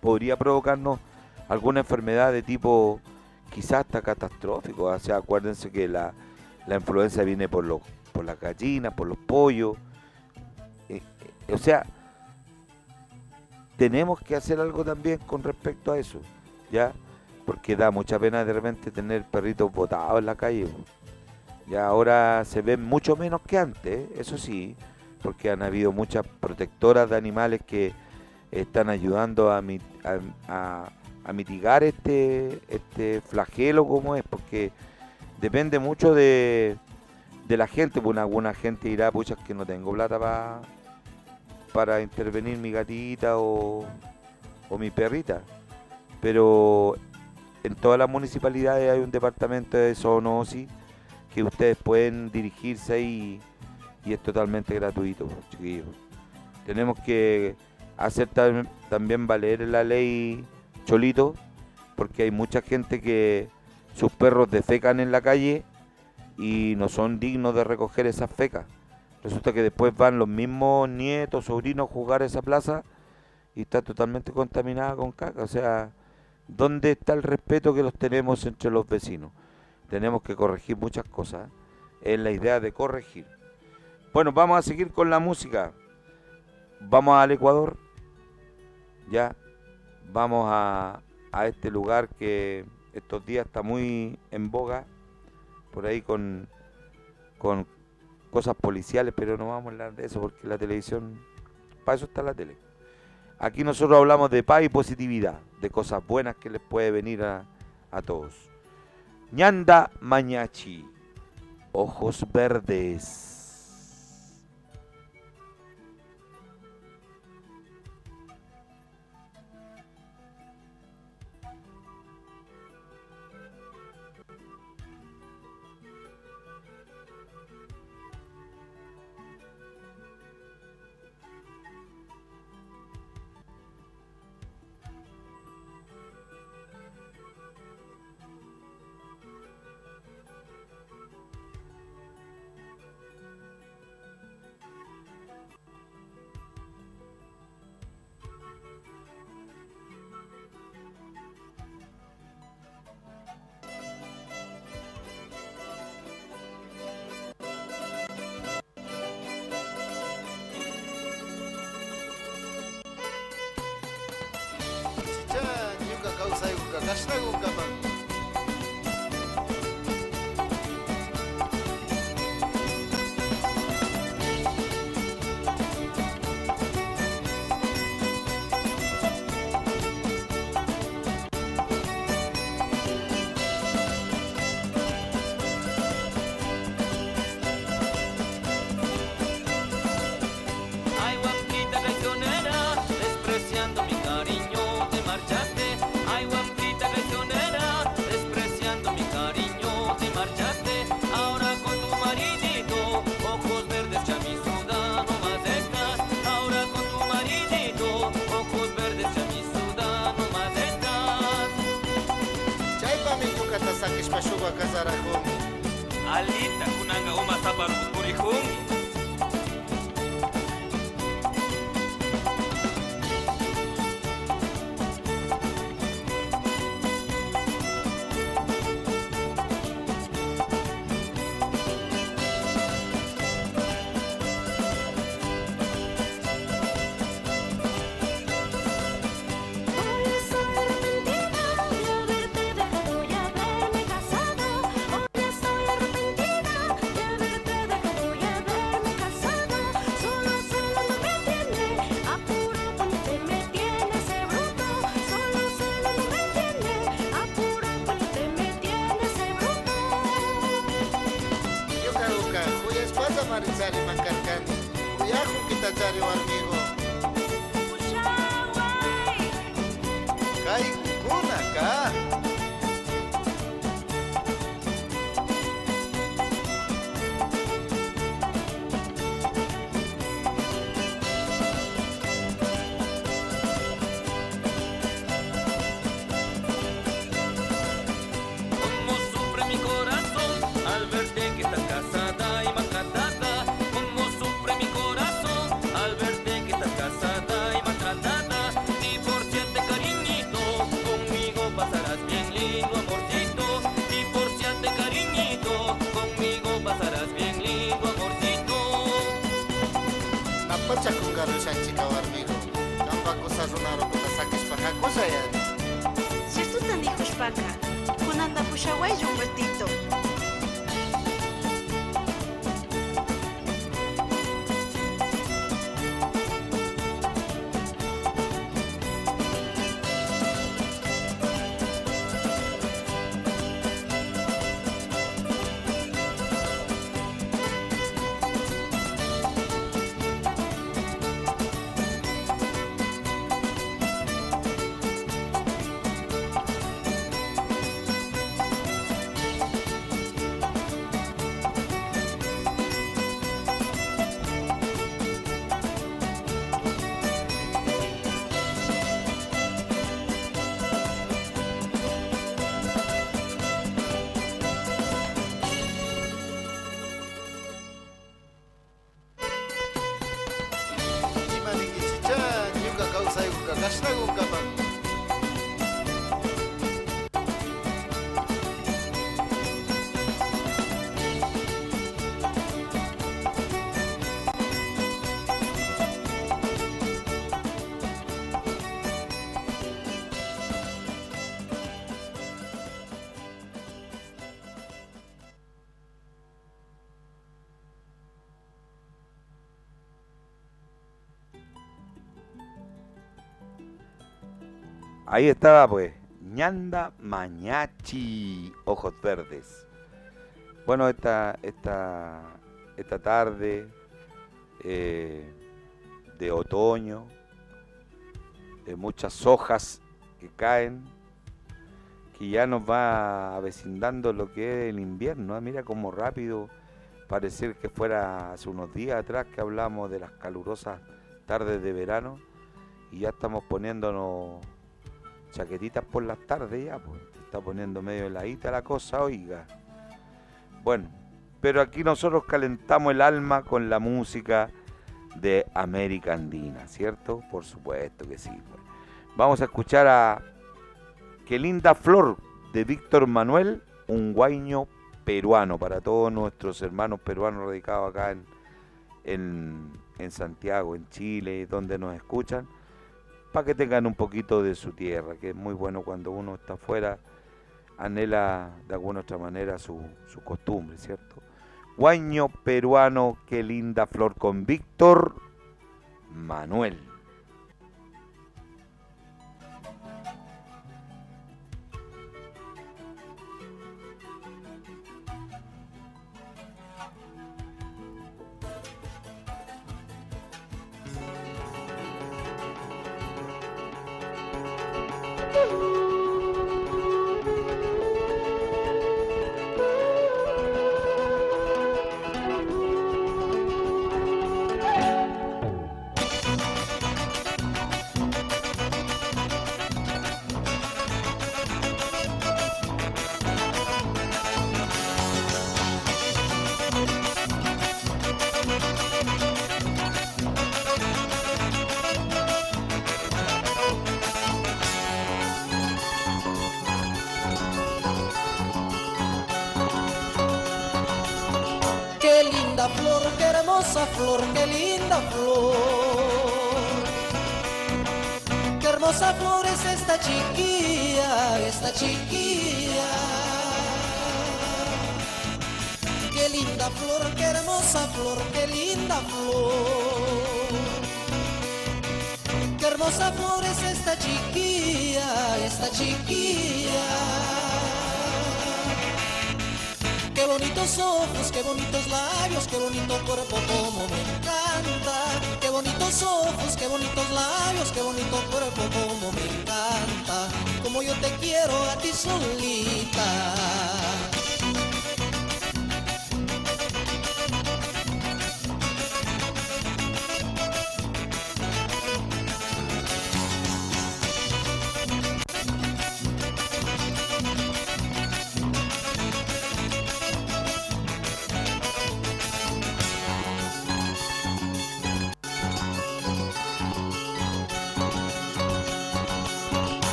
podría provocarnos alguna enfermedad de tipo quizás hasta catastrófico. O sea, acuérdense que la, la influenza viene por, los, por las gallinas, por los pollos. Eh, eh, o sea, tenemos que hacer algo también con respecto a eso, ¿ya? Porque da mucha pena de repente tener perritos botados en la calle. Ya ahora se ven mucho menos que antes, eso sí, porque han habido muchas protectoras de animales que están ayudando a, mi- a- a- a mitigar este, este flagelo como es, porque depende mucho de, de la gente, pues alguna gente dirá, pucha, que no tengo plata para para intervenir mi gatita o, o mi perrita. Pero en todas las municipalidades hay un departamento de zoonosis que ustedes pueden dirigirse ahí y es totalmente gratuito, chiquillos. Tenemos que hacer tam- también valer la ley Cholito, porque hay mucha gente que sus perros defecan en la calle y no son dignos de recoger esas fecas. Resulta que después van los mismos nietos, sobrinos a jugar a esa plaza y está totalmente contaminada con caca. O sea, ¿dónde está el respeto que los tenemos entre los vecinos? Tenemos que corregir muchas cosas. Es la idea de corregir. Bueno, vamos a seguir con la música. Vamos al Ecuador. Ya. Vamos a, a este lugar que estos días está muy en boga. Por ahí con, con cosas policiales, pero no vamos a hablar de eso porque la televisión, para eso está la tele. Aquí nosotros hablamos de paz y positividad, de cosas buenas que les puede venir a, a todos. Ñanda Mañachi, ojos verdes. Ahí estaba pues, ñanda mañachi, ojos verdes. Bueno, esta, esta, esta tarde eh, de otoño, de muchas hojas que caen, que ya nos va avecindando lo que es el invierno. ¿eh? Mira cómo rápido parecer que fuera hace unos días atrás que hablamos de las calurosas tardes de verano y ya estamos poniéndonos chaquetitas por las tardes ya, pues. Está poniendo medio heladita la cosa, oiga. Bueno, pero aquí nosotros calentamos el alma con la música de América Andina, ¿cierto? Por supuesto que sí. pues. Vamos a escuchar a Qué linda flor de Víctor Manuel, un guaño peruano, para todos nuestros hermanos peruanos radicados acá en, en, en Santiago, en Chile, donde nos escuchan para que tengan un poquito de su tierra, que es muy bueno cuando uno está afuera, anhela de alguna otra manera su, su costumbre, ¿cierto? Guaño peruano, qué linda flor con Víctor Manuel.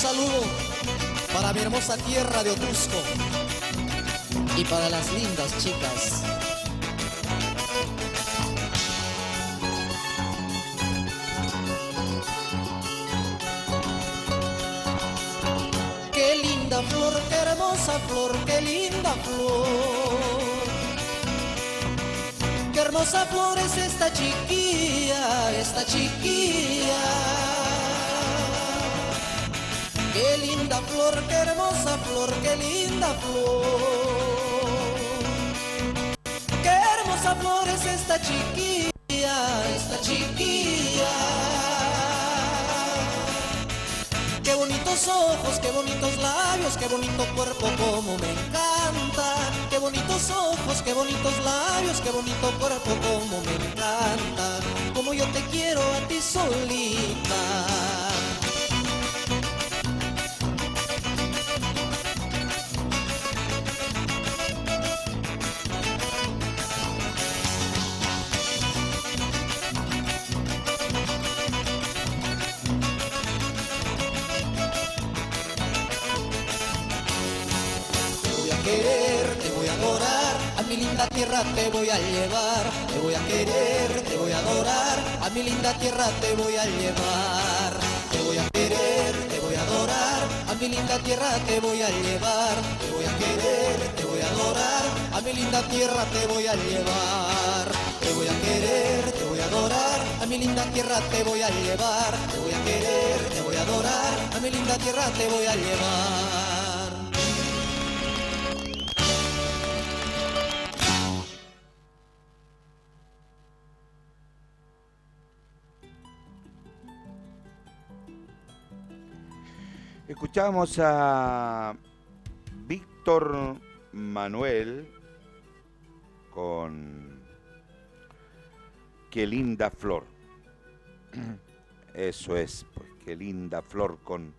Saludo para mi hermosa tierra de Otusco y para las lindas chicas. Qué linda flor, qué hermosa flor, qué linda flor. Qué hermosa flor es esta chiquilla, esta chiquilla. Qué linda flor, qué hermosa flor, qué linda flor. Qué hermosa flor es esta chiquilla, esta chiquilla. Qué bonitos ojos, qué bonitos labios, qué bonito cuerpo, como me encanta. Qué bonitos ojos, qué bonitos labios, qué bonito cuerpo, como me encanta. Como yo te quiero a ti solita. Te voy a llevar. Te voy a querer, te voy a adorar, a mi linda tierra te voy a llevar. Te voy a querer, te voy a adorar, a mi linda tierra te voy a llevar. Te voy a querer, te voy a adorar, a mi linda tierra te voy a llevar. Te voy a querer, te voy a adorar, a mi linda tierra te voy a llevar. Te voy a querer, te voy a adorar, a mi linda tierra te voy a llevar. Escuchamos a Víctor Manuel con Qué linda flor. Eso es, pues qué linda flor con,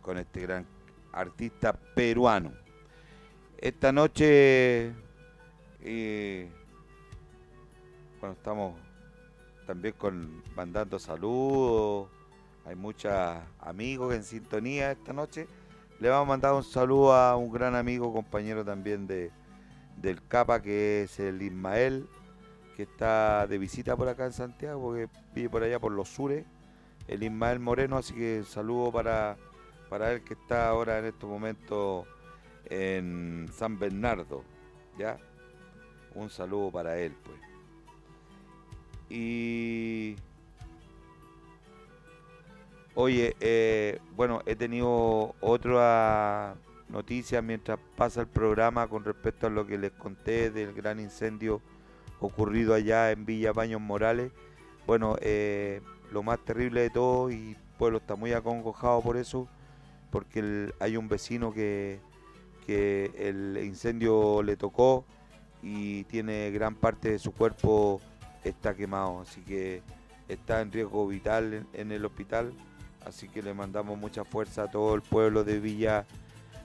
con este gran artista peruano. Esta noche, eh, bueno, estamos también con mandando saludos. Hay muchos amigos en sintonía esta noche. Le vamos a mandar un saludo a un gran amigo, compañero también de, del Capa, que es el Ismael, que está de visita por acá en Santiago, que vive por allá por los sures. El Ismael Moreno, así que saludo para, para él que está ahora en estos momentos en San Bernardo. ¿Ya? Un saludo para él, pues. Y Oye, eh, bueno, he tenido otra noticia mientras pasa el programa con respecto a lo que les conté del gran incendio ocurrido allá en Villa Baños Morales. Bueno, eh, lo más terrible de todo y el pueblo está muy acongojado por eso, porque hay un vecino que, que el incendio le tocó y tiene gran parte de su cuerpo está quemado, así que está en riesgo vital en el hospital, así que le mandamos mucha fuerza a todo el pueblo de Villa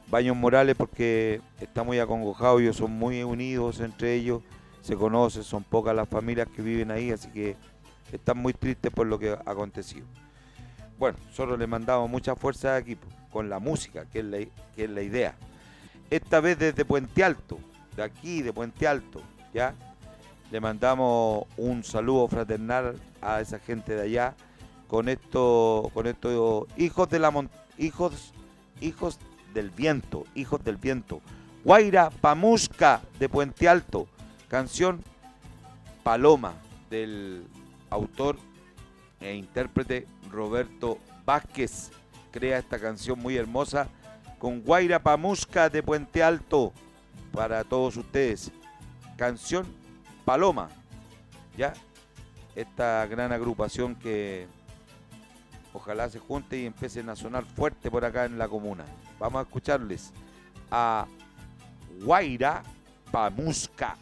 Baños Morales porque está muy acongojado, ellos son muy unidos entre ellos, se conocen, son pocas las familias que viven ahí, así que están muy tristes por lo que ha acontecido. Bueno, solo le mandamos mucha fuerza de aquí po, con la música, que es la, que es la idea. Esta vez desde Puente Alto, de aquí, de Puente Alto, ¿ya? Le mandamos un saludo fraternal a esa gente de allá con esto, con estos hijos de la mon- hijos, hijos del viento, hijos del viento. Guaira Pamusca de Puente Alto, canción Paloma del autor e intérprete Roberto Vázquez. Crea esta canción muy hermosa con Guaira Pamusca de Puente Alto para todos ustedes. Canción Paloma. ¿Ya? Esta gran agrupación que ojalá se junte y empiecen a sonar fuerte por acá en la comuna. Vamos a escucharles a Guaira Pamusca.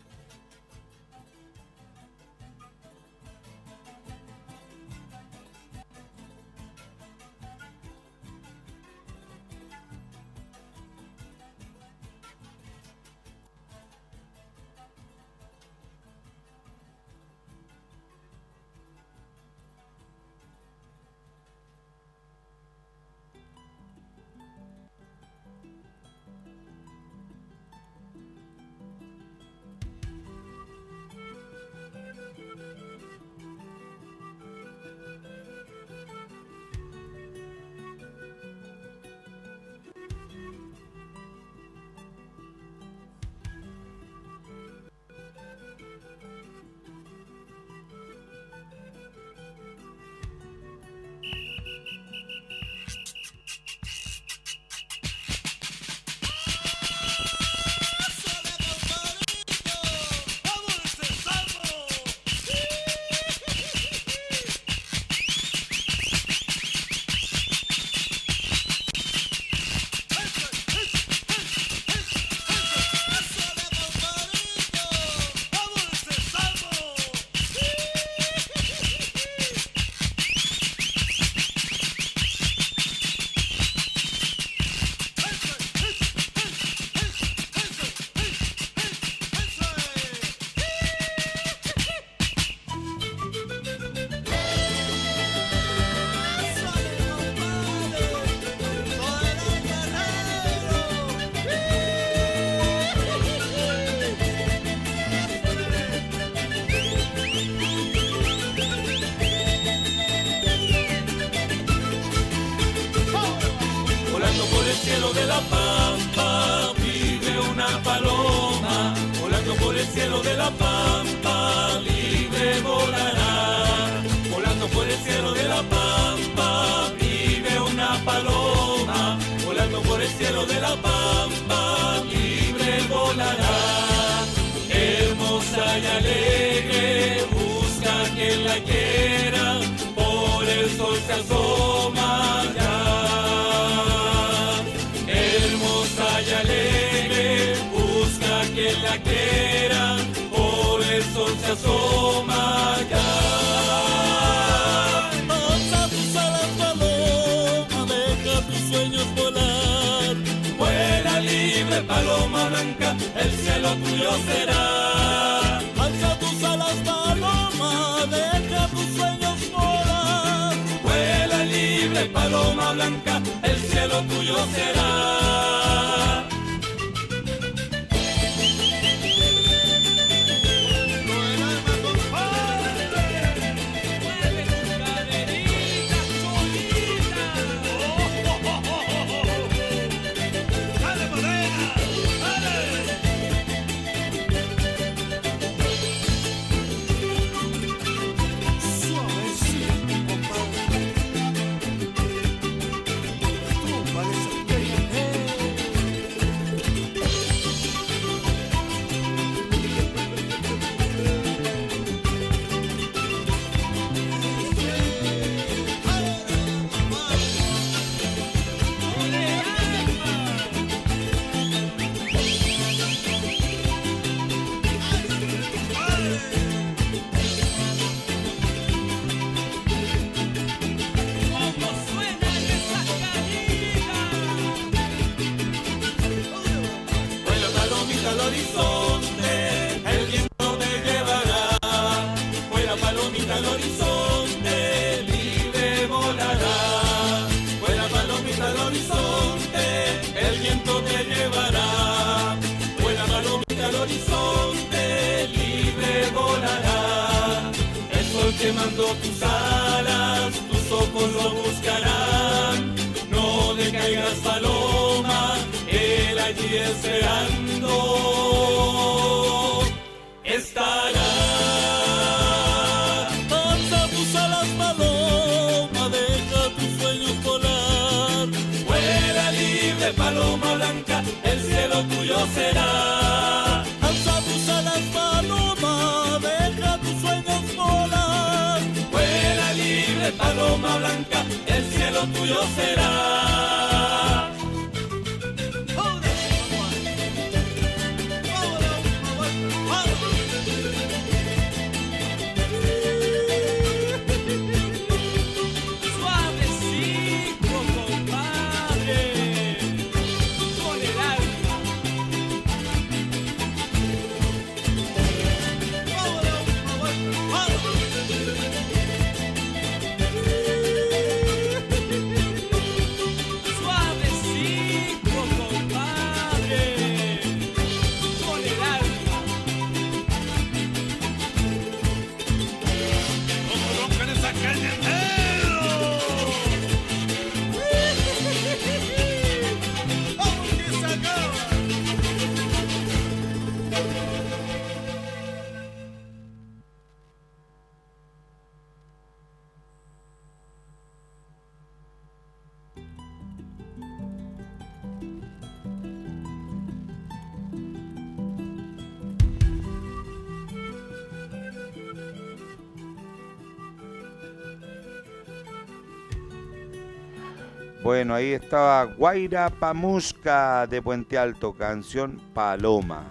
Bueno, ahí estaba Guaira Pamusca de Puente Alto, canción Paloma.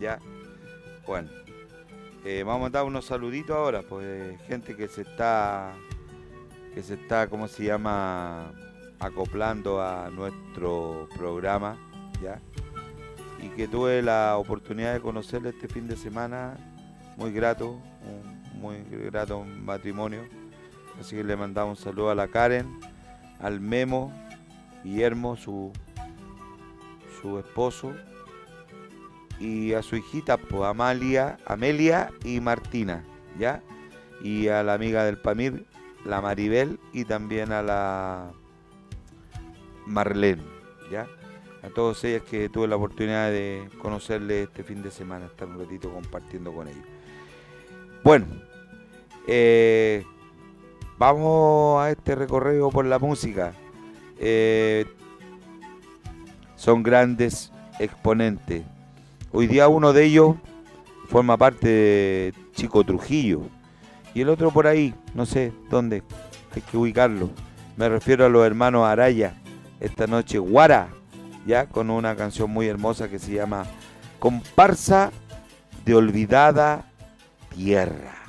¿Ya? Bueno, eh, vamos a dar unos saluditos ahora, pues gente que se está, que se está, ¿cómo se llama? Acoplando a nuestro programa, ¿ya? Y que tuve la oportunidad de conocerle este fin de semana, muy grato, muy grato matrimonio. Así que le mandamos un saludo a la Karen, al Memo, Guillermo, su, su esposo, y a su hijita, pues Amalia, Amelia y Martina, ¿ya? Y a la amiga del Pamir, la Maribel, y también a la Marlene, ¿ya? A todos ellas que tuve la oportunidad de conocerle este fin de semana, estar un ratito compartiendo con ellos. Bueno, eh, vamos a este recorrido por la música. Eh, son grandes exponentes. Hoy día uno de ellos forma parte de Chico Trujillo y el otro por ahí, no sé dónde, hay que ubicarlo. Me refiero a los hermanos Araya, esta noche Guara, ya con una canción muy hermosa que se llama Comparsa de Olvidada Tierra.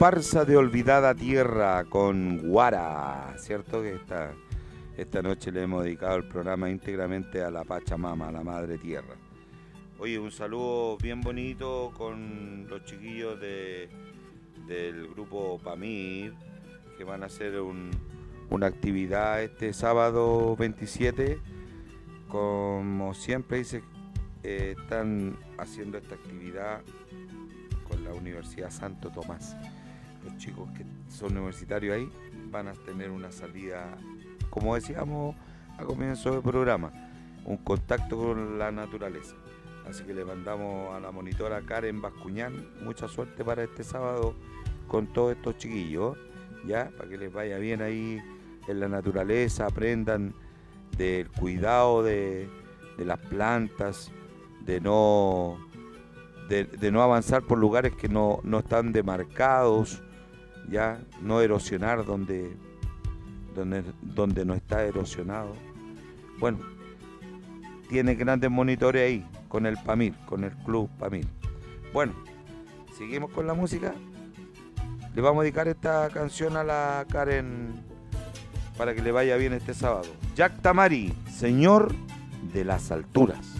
Comparsa de Olvidada Tierra con Guara, ¿cierto? Que esta, esta noche le hemos dedicado el programa íntegramente a la Pachamama, a la Madre Tierra. Oye, un saludo bien bonito con los chiquillos de, del grupo PAMIR, que van a hacer un- una actividad este sábado 27. Como siempre dice, eh, están haciendo esta actividad con la Universidad Santo Tomás. Los chicos que son universitarios ahí van a tener una salida, como decíamos a comienzo del programa, un contacto con la naturaleza. Así que le mandamos a la monitora Karen Bascuñán mucha suerte para este sábado con todos estos chiquillos, ya, para que les vaya bien ahí en la naturaleza, aprendan del cuidado de, de las plantas, de no de, no avanzar por lugares que no, no están demarcados, ya no erosionar donde, donde, donde no está erosionado. Bueno, tiene grandes monitores ahí con el PAMIR, con el club PAMIR. Bueno, seguimos con la música. Le vamos a dedicar esta canción a la Karen para que le vaya bien este sábado. Jack Tamari, Señor de las Alturas.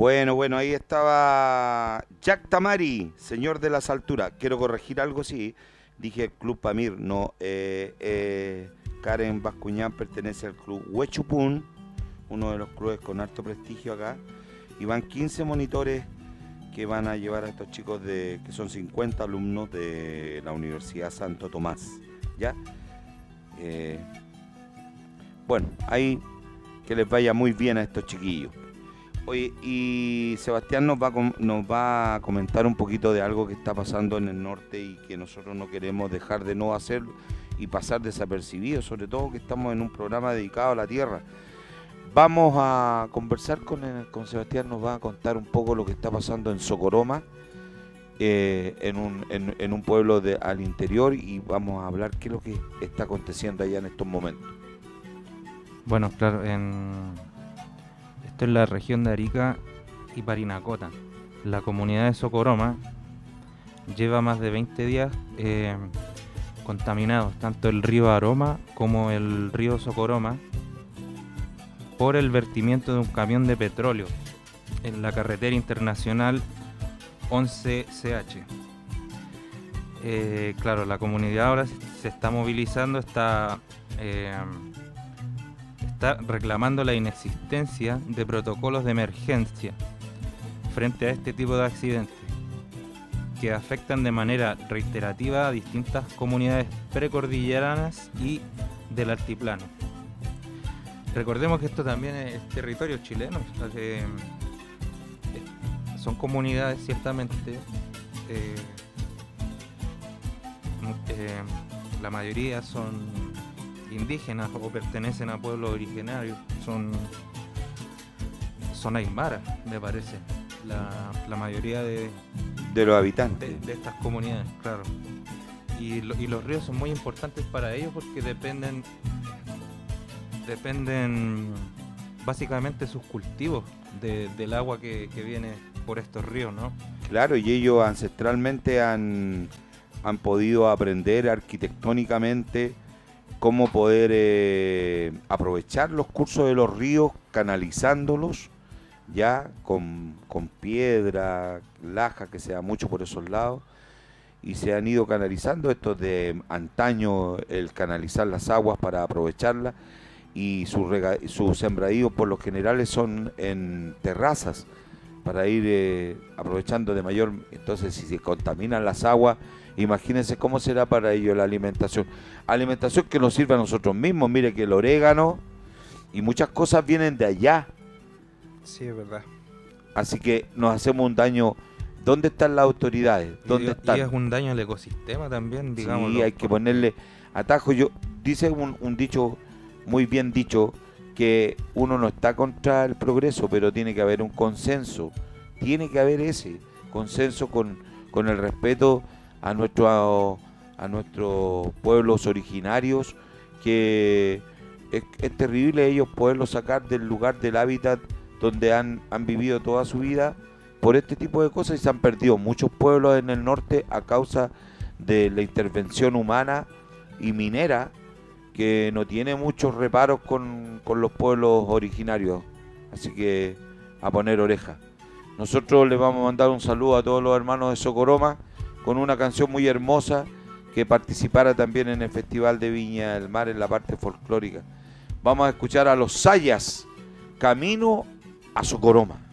Bueno, bueno, ahí estaba Jack Tamari, señor de las alturas. Quiero corregir algo, sí. Dije Club Pamir, no. eh, eh, Karen Bascuñán pertenece al Club Huechupún, uno de los clubes con alto prestigio acá. Y van 15 monitores que van a llevar a estos chicos de que son 50 alumnos de la Universidad Santo Tomás. ¿Ya? Eh, bueno, ahí que les vaya muy bien a estos chiquillos. Oye, y Sebastián nos va, a comentar un poquito de algo que está pasando en el norte y que nosotros no queremos dejar de no hacer y pasar desapercibidos, sobre todo que estamos en un programa dedicado a la tierra. Vamos a conversar con, con Sebastián, nos va a contar un poco lo que está pasando en Socoroma, eh, en, un, en, en un pueblo de, al interior, y vamos a hablar qué es lo que está aconteciendo allá en estos momentos. Bueno, claro, en... es la región de Arica y Parinacota. La comunidad de Socoroma lleva más de 20 días eh, contaminados, tanto el río Aroma como el río Socoroma, por el vertimiento de un camión de petróleo en la carretera internacional 11CH. Eh, claro, la comunidad ahora se está movilizando, está, eh, está reclamando la inexistencia de protocolos de emergencia frente a este tipo de accidentes que afectan de manera reiterativa a distintas comunidades precordilleranas y del altiplano. Recordemos que esto también es territorio chileno, o sea que, eh, son comunidades ciertamente eh, eh, la mayoría son indígenas o pertenecen a pueblos originarios, son, son aymaras, me parece, la, la mayoría de, De los habitantes. de, de estas comunidades, claro. Y, lo- y los ríos son muy importantes para ellos porque dependen, dependen básicamente sus cultivos de- del agua que, que viene por estos ríos, ¿no? Claro, y ellos ancestralmente han, han podido aprender arquitectónicamente cómo poder eh, aprovechar los cursos de los ríos canalizándolos ya con, con piedra, laja, que se da mucho por esos lados, y se han ido canalizando estos de antaño, el canalizar las aguas para aprovecharlas, y sus sus sembradíos por lo general son en terrazas para ir eh, aprovechando de mayor. Entonces, si se contaminan las aguas, imagínense cómo será para ellos la alimentación. Alimentación que nos sirve a nosotros mismos. Mire que el orégano y muchas cosas vienen de allá. Sí, es verdad. Así que nos hacemos un daño. ¿Dónde están las autoridades? ¿Dónde y, están? y es un daño al ecosistema también, digamos. Sí, hay que ponerle atajo. Yo dice un, un dicho muy bien dicho que uno no está contra el progreso, pero tiene que haber un consenso. Tiene que haber ese consenso con, con el respeto a nuestro a nuestros pueblos originarios que es, es terrible ellos poderlos sacar del lugar del hábitat donde han, han vivido toda su vida por este tipo de cosas y se han perdido muchos pueblos en el norte a causa de la intervención humana y minera que no tiene muchos reparos con, con los pueblos originarios. Así que a poner oreja. Nosotros les vamos a mandar un saludo a todos los hermanos de Socoroma con una canción muy hermosa que participara también en el Festival de Viña del Mar en la parte folclórica. Vamos a escuchar a los Sayas, Camino a Socoroma.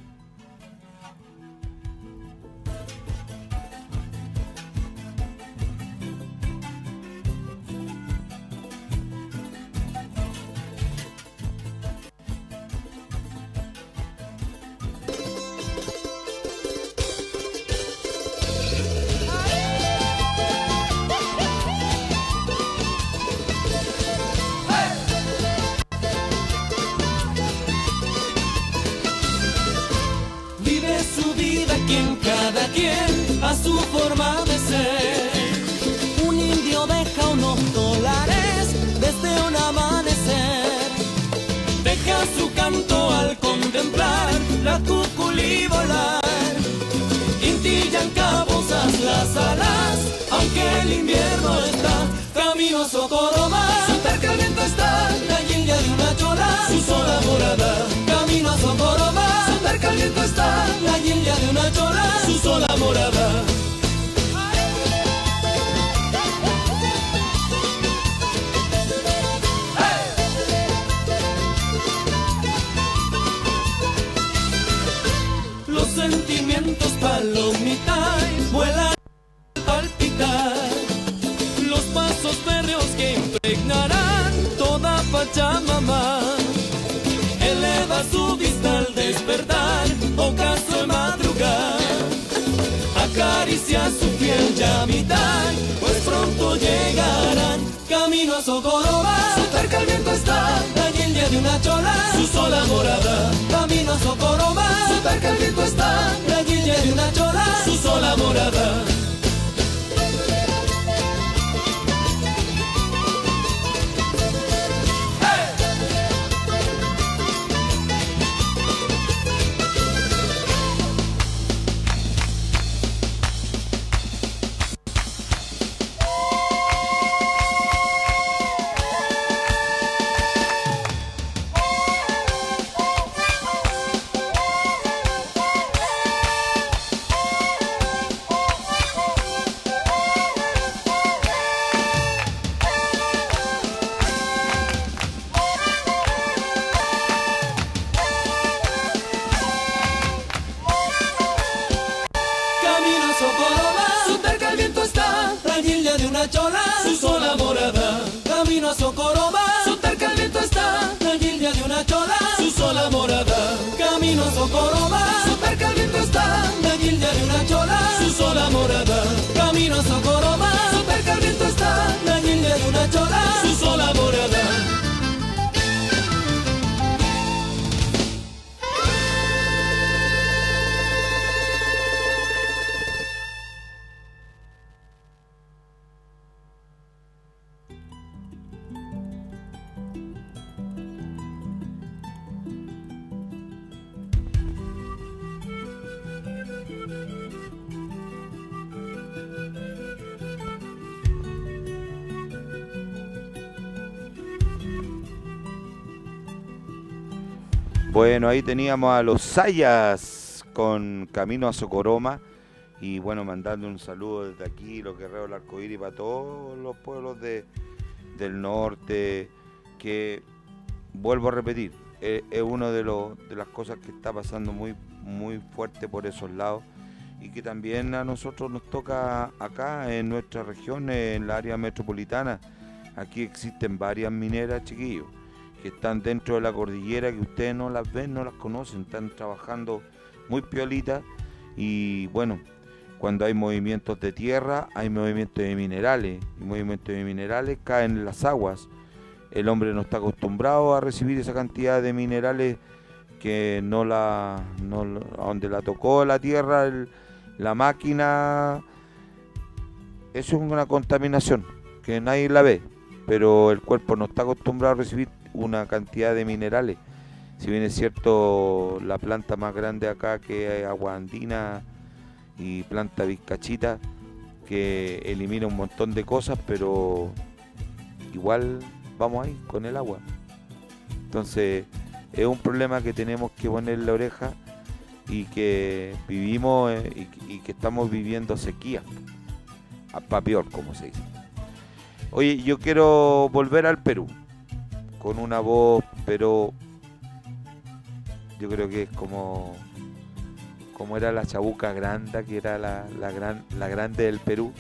Camino a Socorroba, su cerca el viento está, la guilda de una chola, su sola morada. Camino a Socorroba, su cerca el viento está, la guilda de una chola, su Bueno, ahí teníamos a los Sayas con Camino a Socoroma. Y bueno, mandando un saludo desde aquí, los guerreros del arcoíris, para todos los pueblos de, del norte. Que vuelvo a repetir, eh, es una de, de las cosas que está pasando muy, muy fuerte por esos lados. Y que también a nosotros nos toca acá en nuestra región, en la área metropolitana. Aquí existen varias mineras, chiquillos que están dentro de la cordillera, que ustedes no las ven, no las conocen, están trabajando muy piolitas y bueno, cuando hay movimientos de tierra, hay movimientos de minerales, y movimientos de minerales caen en las aguas. El hombre no está acostumbrado a recibir esa cantidad de minerales que no la, no, donde la tocó la tierra, la máquina, eso es una contaminación que nadie la ve, pero el cuerpo no está acostumbrado a recibir una cantidad de minerales. Si bien es cierto, la planta más grande acá que es agua andina y planta vizcachita, que elimina un montón de cosas, pero igual vamos ahí con el agua. Entonces, es un problema que tenemos que poner la oreja y que vivimos eh, y, que- estamos viviendo sequía. A pa' peor, como se dice. Oye, yo quiero volver al Perú con una voz, pero yo creo que es como como era la chabuca granda, que era la, la gran, la grande del Perú,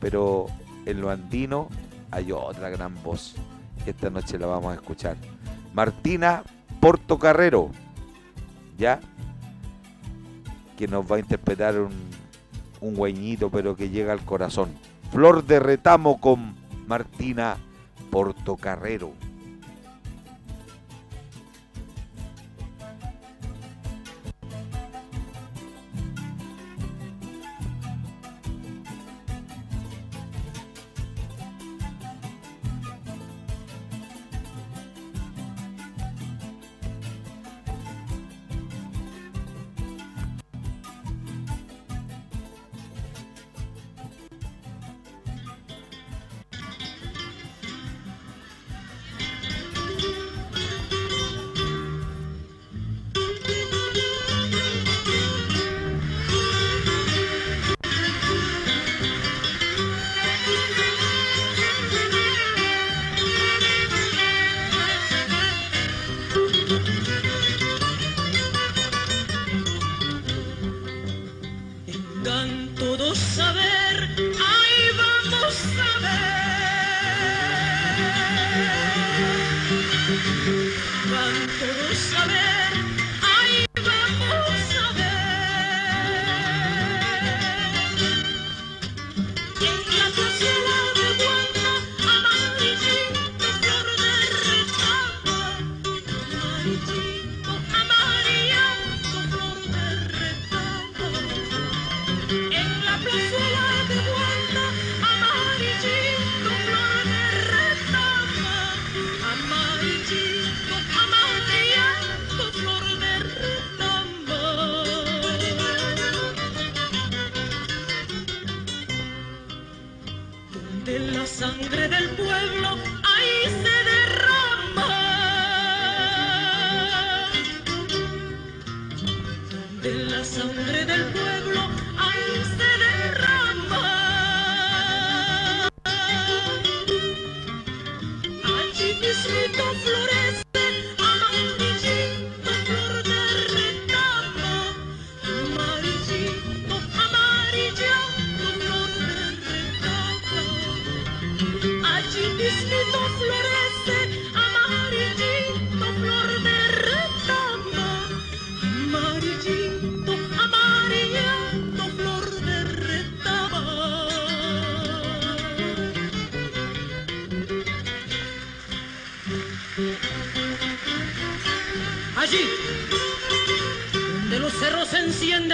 pero en lo andino hay otra gran voz. Esta noche la vamos a escuchar. Martina Portocarrero, ¿ya? Que nos va a interpretar un, un guañito, pero que llega al corazón. Flor de retamo con Martina Portocarrero.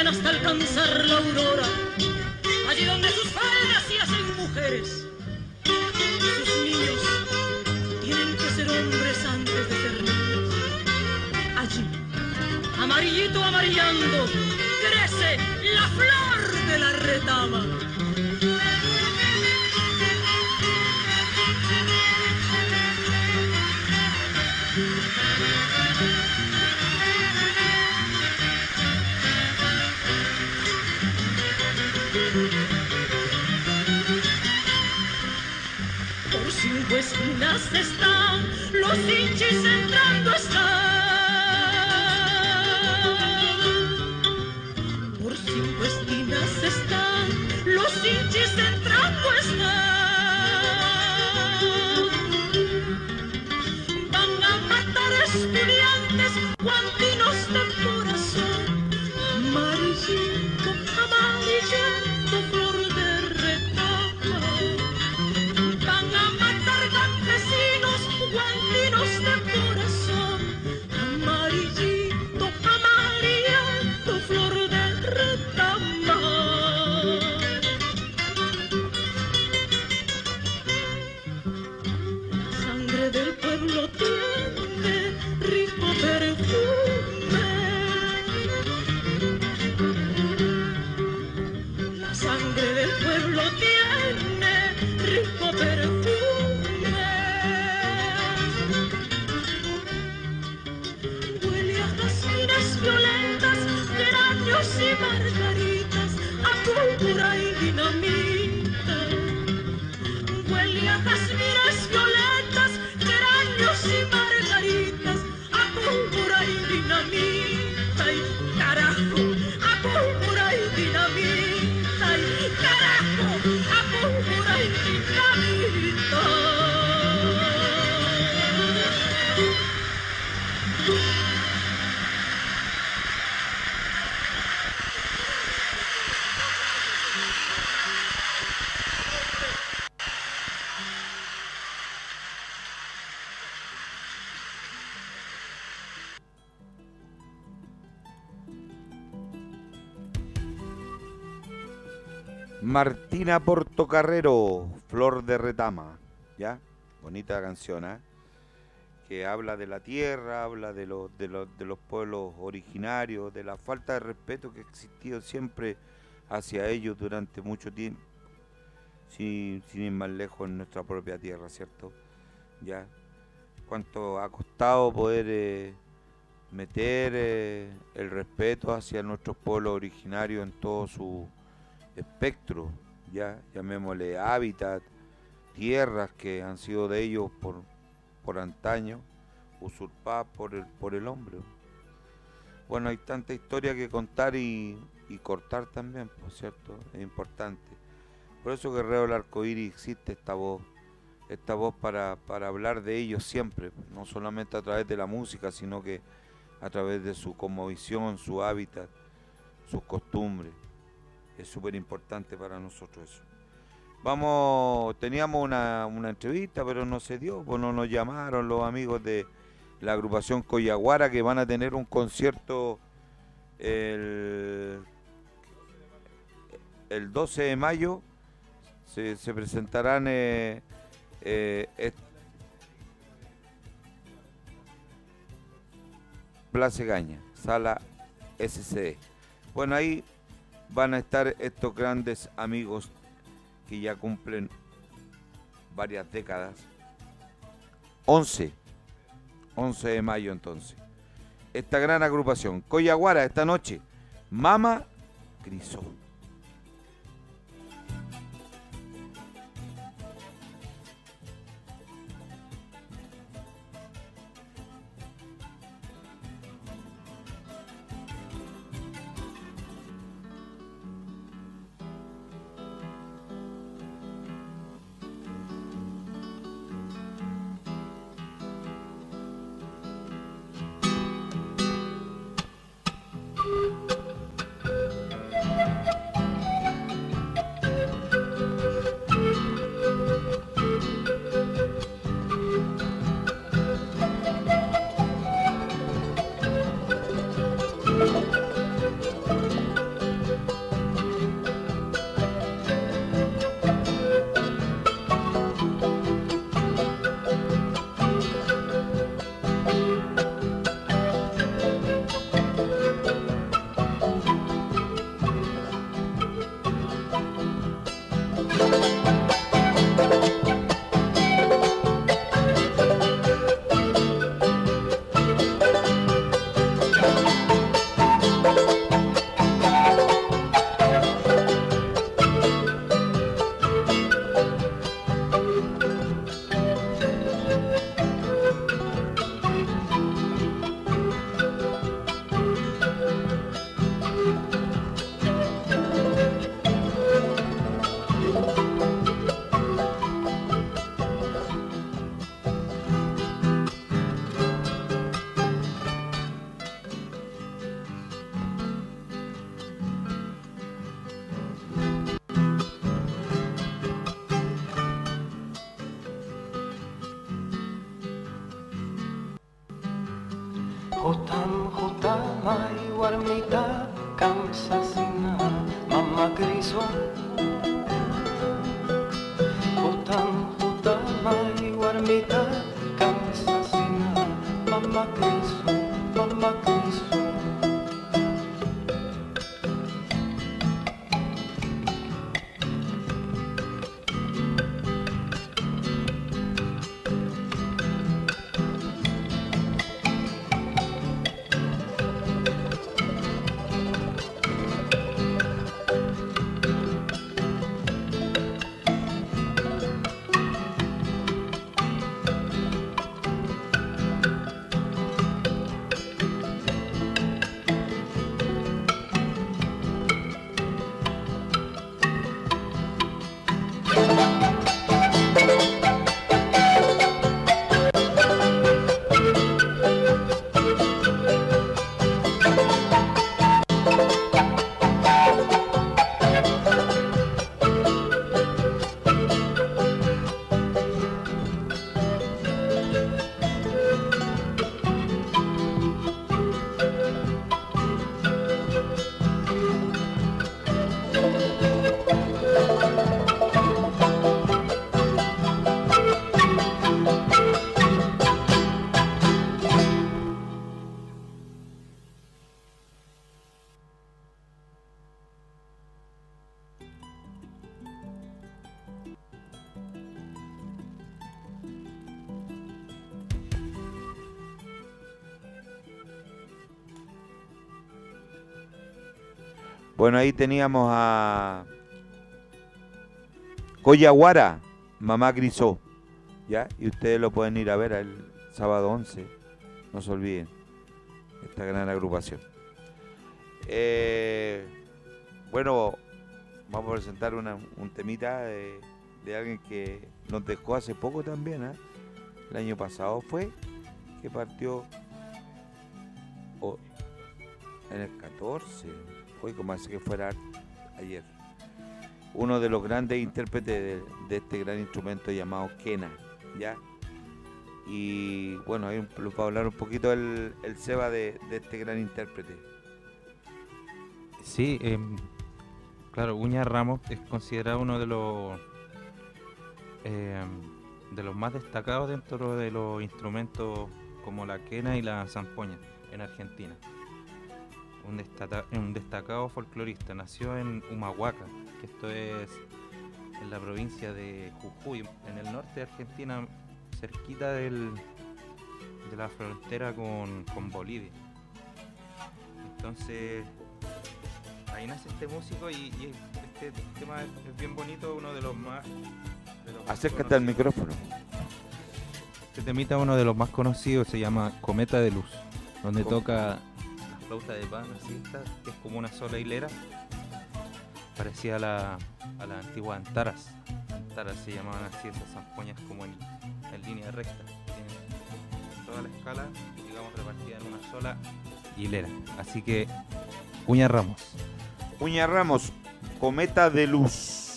Hasta alcanzar la aurora, allí donde sus faldas se hacen mujeres, sus niños tienen que ser hombres antes de ser niños. Allí, amarillito amarillando, crece la flor de la retama. Están los hinchis entrando están. Por cinco esquinas están los hinchis entrando están. Portocarrero, Flor de Retama, ¿ya? Bonita canción, ¿eh? Que habla de la tierra, habla de los, de, los, de los pueblos originarios, de la falta de respeto que ha existido siempre hacia ellos durante mucho tiempo, sin, sin ir más lejos en nuestra propia tierra, ¿cierto? ¿Ya? Cuánto ha costado poder eh, meter eh, el respeto hacia nuestros pueblos originarios en todo su espectro, ya llamémosle hábitat, tierras que han sido de ellos por, por antaño, usurpadas por el, por el hombre. Bueno, hay tanta historia que contar y, cortar también, por cierto, es importante. Por eso Guerrero del Arcoíris existe esta voz, esta voz para, para hablar de ellos siempre, no solamente a través de la música, sino que a través de su cosmovisión, su hábitat, sus costumbres es súper importante para nosotros eso. Vamos, teníamos una, una entrevista, pero no se dio, pues no nos llamaron los amigos de la agrupación Coyaguara que van a tener un concierto el, el 12 de mayo. Se, se presentarán eh, eh, Plaza Gaña, sala SCD. Bueno, ahí van a estar estos grandes amigos que ya cumplen varias décadas. 11, 11 de mayo entonces. Esta gran agrupación, Coyaguara, esta noche, Mama Crisó. Bueno, ahí teníamos a Coyaguara, Mamá Grisó, ¿ya? Y ustedes lo pueden ir a ver el sábado 11, no se olviden, esta gran agrupación. Eh, bueno, vamos a presentar una- un temita de, alguien que nos dejó hace poco también, ¿ah? El año pasado fue que partió en el 14, fue como hace que fuera ayer. Uno de los grandes intérpretes de, este gran instrumento llamado Kena, ¿ya? Y bueno, ahí va a hablar un poquito el, el Seba de, de este gran intérprete. Sí, em, claro, Uña Ramos es considerado uno de los em, de los más destacados dentro de los instrumentos como la quena y la zampoña en Argentina. Un, destata- un destacado folclorista, nació en Humahuaca, que esto es en la provincia de Jujuy, en el norte de Argentina, cerquita del, de la frontera con, con Bolivia. Entonces, ahí nace este músico y, y este tema es, es bien bonito, uno de los más... de los más Acércate al micrófono. Este temita es uno de los más conocidos, se llama Cometa de Luz, donde Com- toca flauta de pan, así, esta, que es como una sola hilera, parecía a la, a la antigua Antaras. Antaras se llamaban así, estas zampoñas como en, línea recta, tienen toda la escala, digamos, repartida en una sola hilera. Así que, Uña Ramos. Uña Ramos, Cometa de Luz.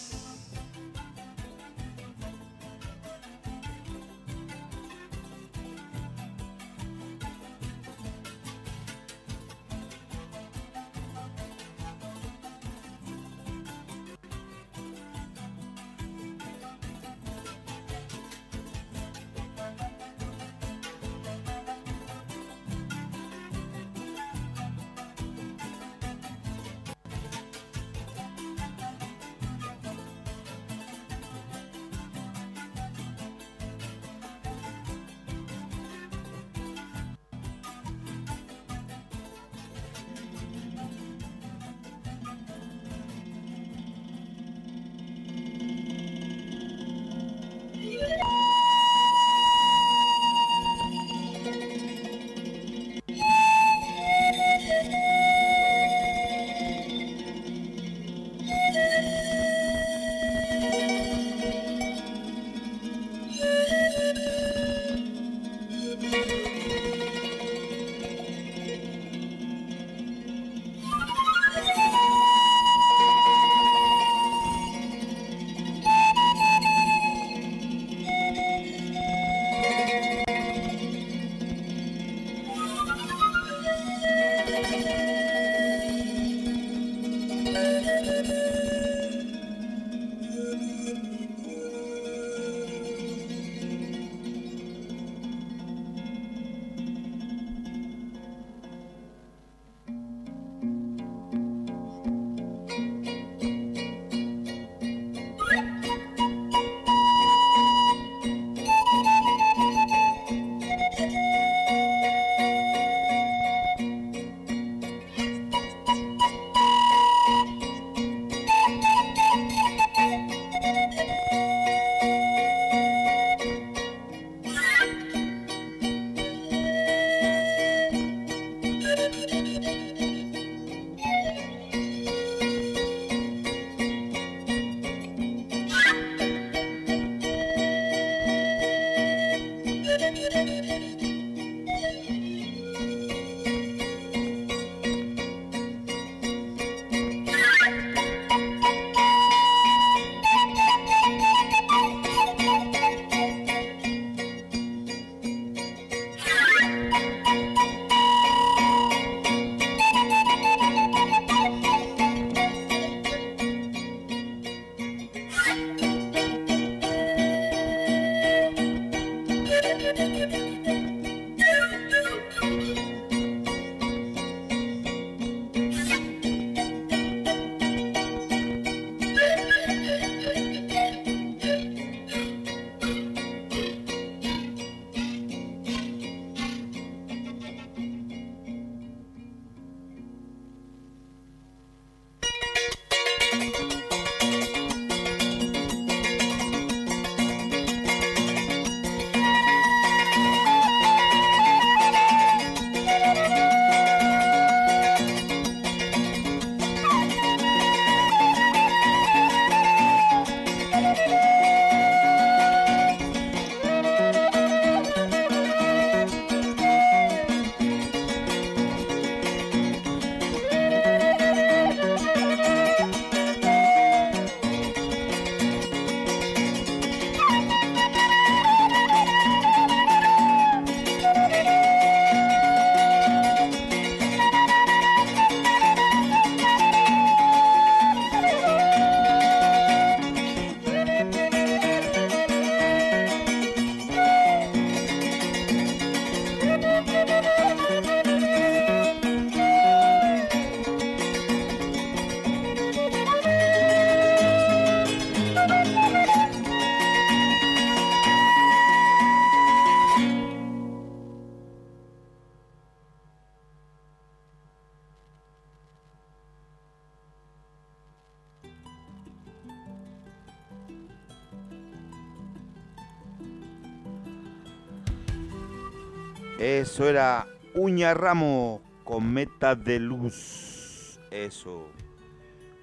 Eso era Uña Ramo con metas de luz. Eso.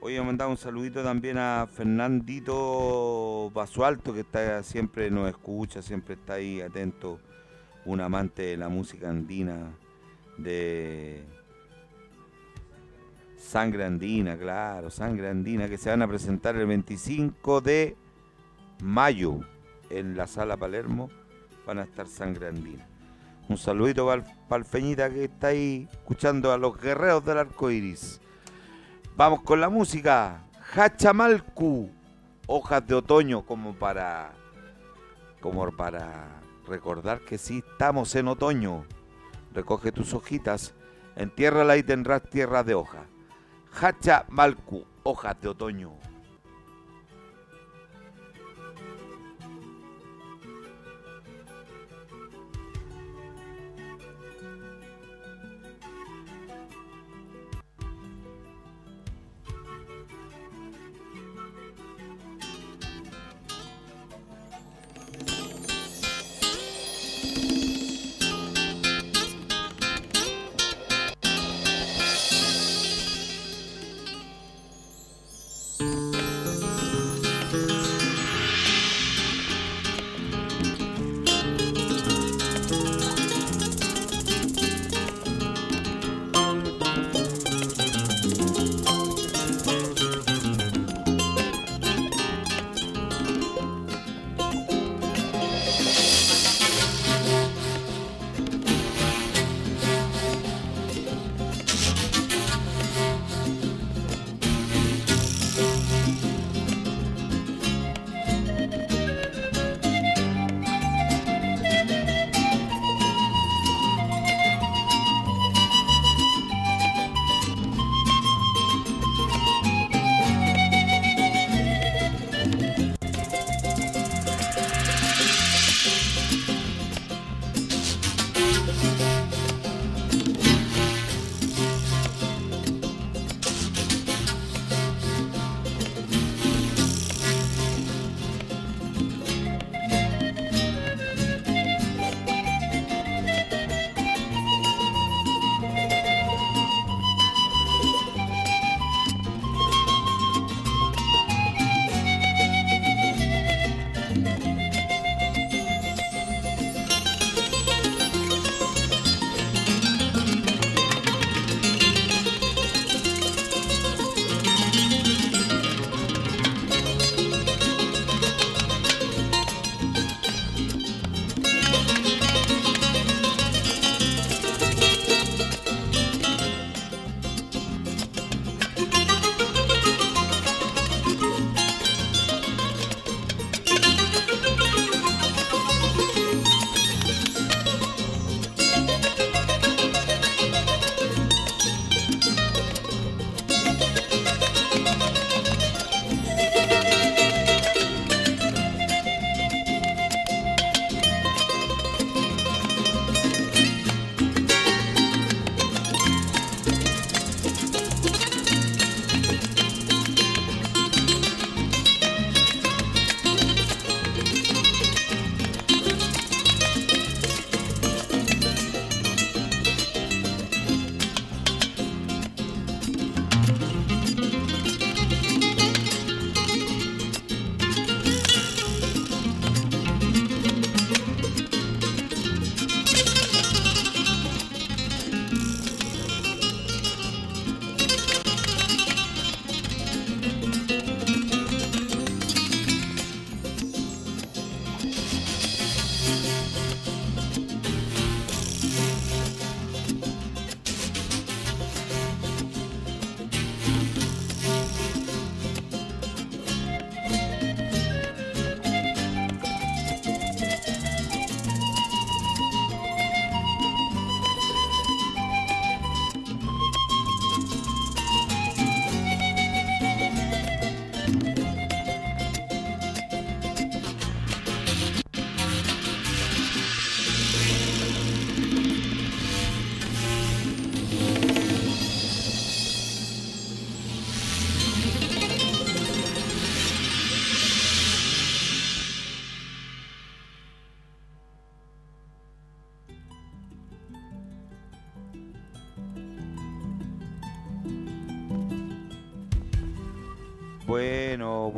Hoy he mandado un saludito también a Fernandito Basualto, que está siempre nos escucha, siempre está ahí atento. Un amante de la música andina, de Sangre Andina, claro, Sangre Andina, que se van a presentar el 25 de mayo en la sala Palermo. Van a estar Sangre Andina. Un saludito para el Feñita que está ahí escuchando a los guerreros del arco iris. Vamos con la música. Hachamalcu. Hojas de otoño como para. como para recordar que sí estamos en otoño. Recoge tus hojitas, entiérrala y tendrás tierra de hoja. Hachamalcu. Hojas de otoño.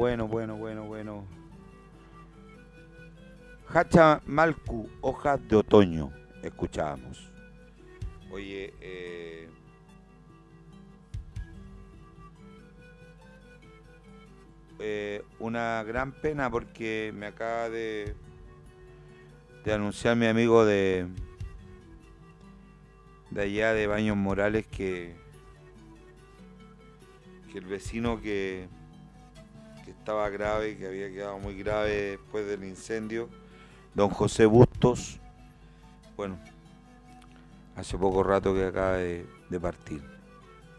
Bueno, bueno, bueno, bueno. Hacha Malcu, hojas de otoño, escuchábamos. Oye, eh, eh, una gran pena porque me acaba de, de anunciar mi amigo de, de allá de Baños Morales que, que el vecino que estaba grave, que había quedado muy grave después del incendio, don José Bustos, bueno, hace poco rato que acaba de, de partir.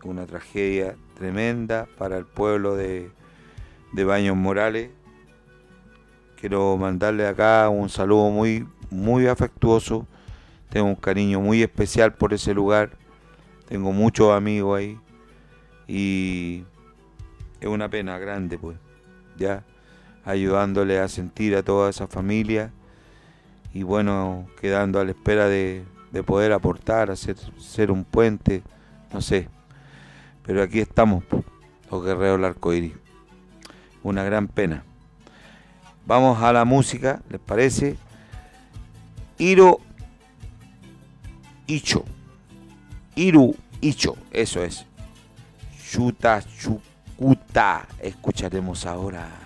Una tragedia tremenda para el pueblo de, de Baños Morales. Quiero mandarle acá un saludo muy, muy afectuoso. Tengo un cariño muy especial por ese lugar. Tengo muchos amigos ahí. Y es una pena grande, pues. Ya ayudándole a sentir a toda esa familia. Y bueno, quedando a la espera de, de poder aportar, hacer ser un puente, no sé. Pero aquí estamos, los guerreros del arco iris. Una gran pena. Vamos a la música, ¿les parece? Iro Icho. Iru Icho, eso es. Chuta Chucuta. Escucharemos ahora.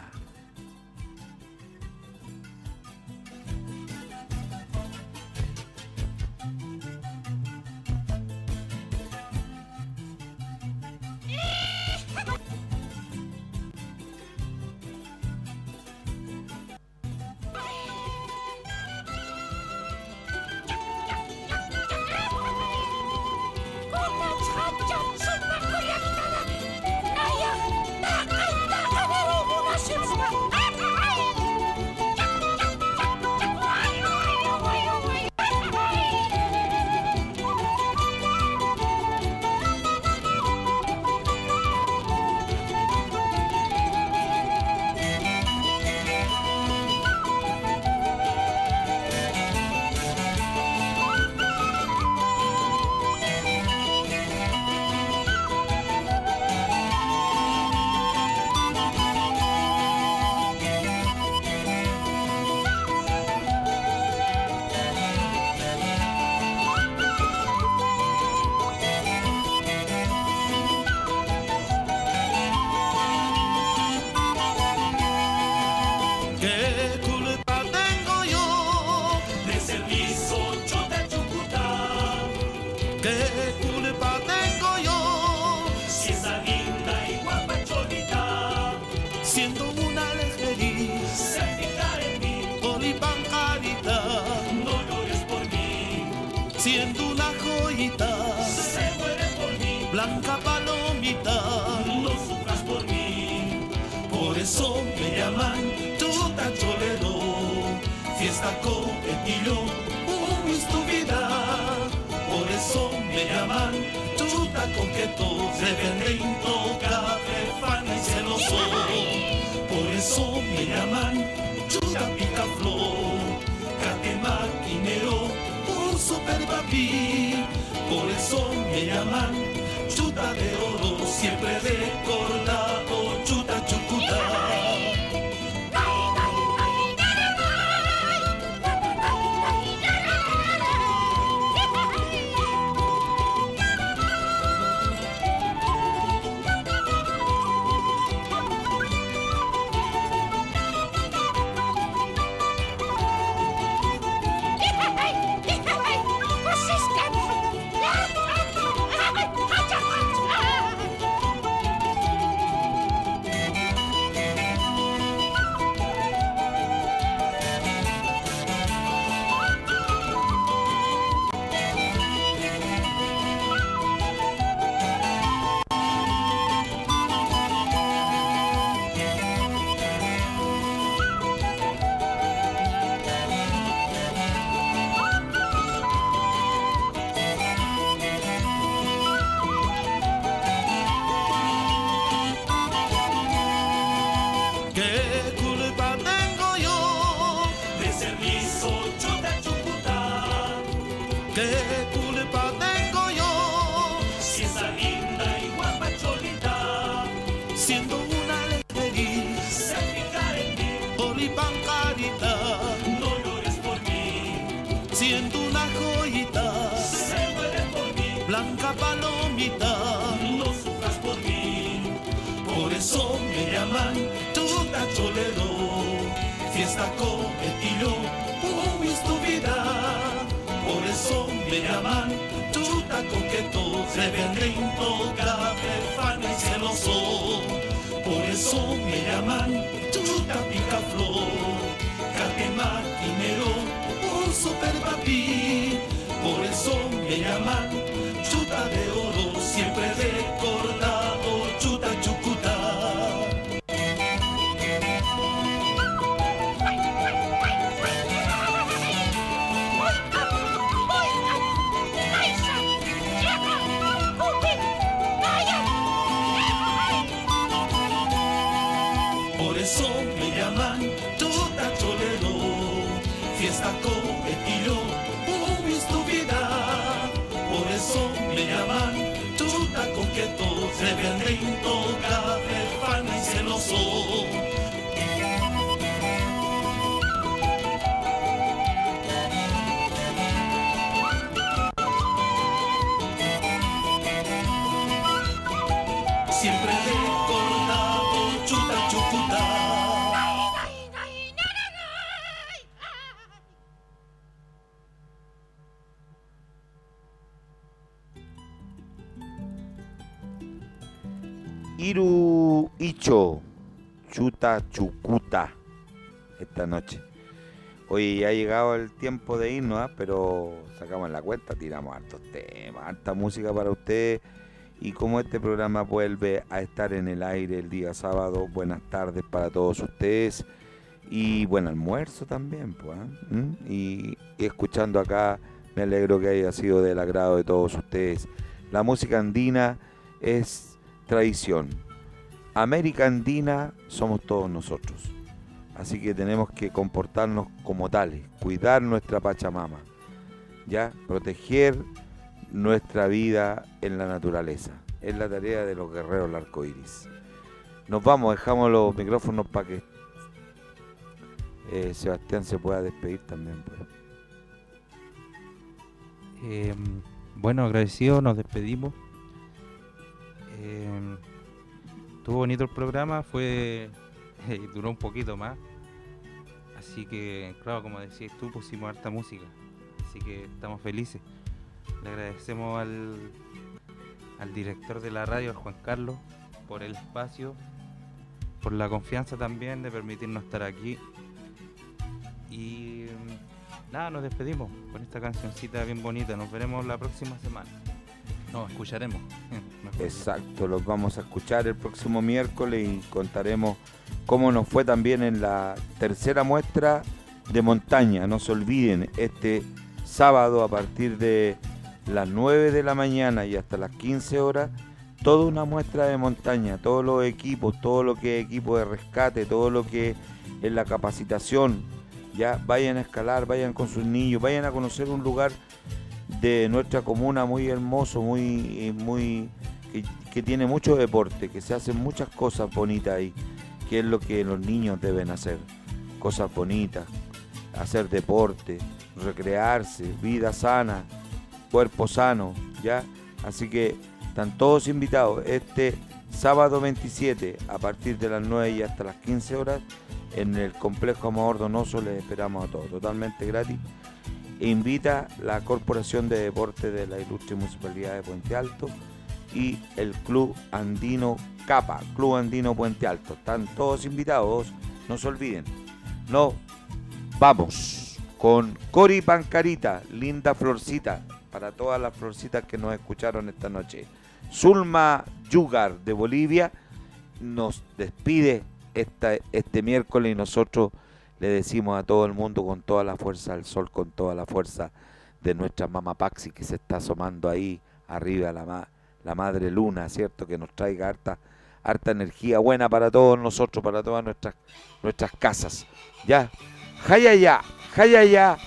Cholero. Fiesta con estilo. Oh, es tu vida. Por eso me llaman Chuta Coqueto. Se ven rindo, grave, fana y celoso. Por eso me llaman Chuta Picaflor. Cate maquinero, un super papi. Por eso me llaman Chuta de oro, siempre recordado, Chuta Chucuta, esta noche. Ya ha llegado el tiempo de irnos, ¿ah? pero sacamos la cuenta, tiramos hartos temas, harta música para ustedes. Y como este programa vuelve a estar en el aire el día sábado, buenas tardes para todos ustedes y buen almuerzo también. Pues, ¿ah? ¿Mm? y, y escuchando acá, me alegro que haya sido del agrado de todos ustedes. La música andina es tradición. América Andina somos todos nosotros. Así que tenemos que comportarnos como tales, cuidar nuestra Pachamama, ya, proteger nuestra vida en la naturaleza. Es la tarea de los guerreros del arco iris. Nos vamos, dejamos los micrófonos para que eh, Sebastián se pueda despedir también. pues. Eh, bueno, agradecido, nos despedimos. Eh, estuvo bonito el programa, fue duró un poquito más. Así que, claro, como decías tú, pusimos harta música. Así que estamos felices. Le agradecemos al, al director de la radio, Juan Carlos, por el espacio, por la confianza también de permitirnos estar aquí. Y mm, nada, nos despedimos con esta cancioncita bien bonita. Nos veremos la próxima semana. Nos escucharemos. Mejor. Exacto, los vamos a escuchar el próximo miércoles y contaremos cómo nos fue también en la tercera muestra de montaña. No se olviden, este sábado a partir de las 9 de la mañana y hasta las 15 horas, toda una muestra de montaña, todos los equipos, todo lo que es equipo de rescate, todo lo que es la capacitación. Ya vayan a escalar, vayan con sus niños, vayan a conocer un lugar de nuestra comuna muy hermoso, muy, eh, muy que, tiene mucho deporte, que se hacen muchas cosas bonitas ahí, que es lo que los niños deben hacer, cosas bonitas, hacer deporte, recrearse, vida sana, cuerpo sano, ¿ya? Así que están todos invitados este sábado 27 a partir de las 9 y hasta las 15 horas en el complejo Amador Donoso les esperamos a todos, totalmente gratis. Invita la Corporación de Deportes de la Ilustre Municipalidad de Puente Alto y el Club Andino Capa, Club Andino Puente Alto. Están todos invitados, no se olviden. No, vamos con Cori Pancarita, linda florcita, para todas las florcitas que nos escucharon esta noche. Zulma Yugar de Bolivia nos despide esta, este miércoles y nosotros le decimos a todo el mundo con toda la fuerza del sol, con toda la fuerza de nuestra mamá Paxi que se está asomando ahí arriba la, la madre luna, ¿cierto? Que nos traiga harta, harta energía buena para todos nosotros, para todas nuestras, nuestras casas. Ya, Jayaya, Jayaya,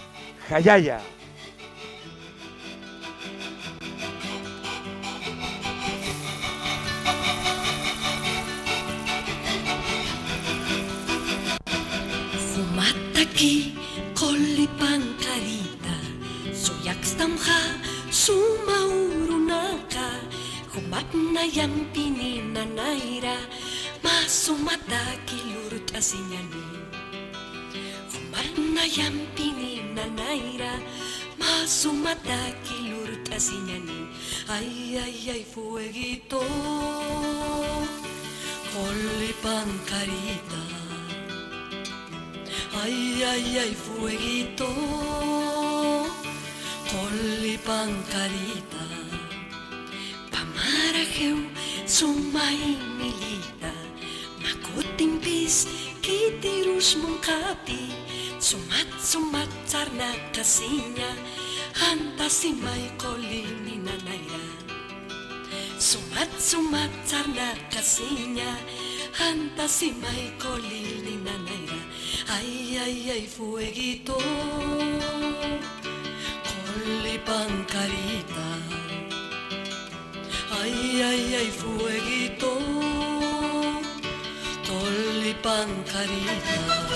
Jayaya. Kolli pancarita, Yakstamha sumaurunaka Humakna yampini nanaira Masumata kilurut asinyani Humakna yampini nanaira Masumata kilurut asinyani Ay, ay, ay, fueguito Colli pancarita Ai ai ai fueguito Tolli pantalita Pa mare cheu milita Ma cu tempis che tirus munkati Su mat su matzarna tasegna Hanta simai collinina naira Su mat su matzarna tasegna Hanta simai collinina naira Ay ay ay fueguito Colli pancarita Ay ay ay fueguito Colli pancarita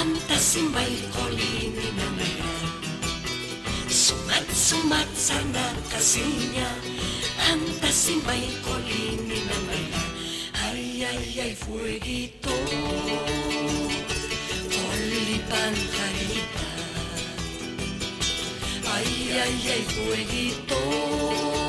Antas may kolini na mera Sumat-sumat sarna kasinya Antas may kolini na mera Ay, ay, ay, fueguito. Coli pancarita Ay, ay, ay, fueguito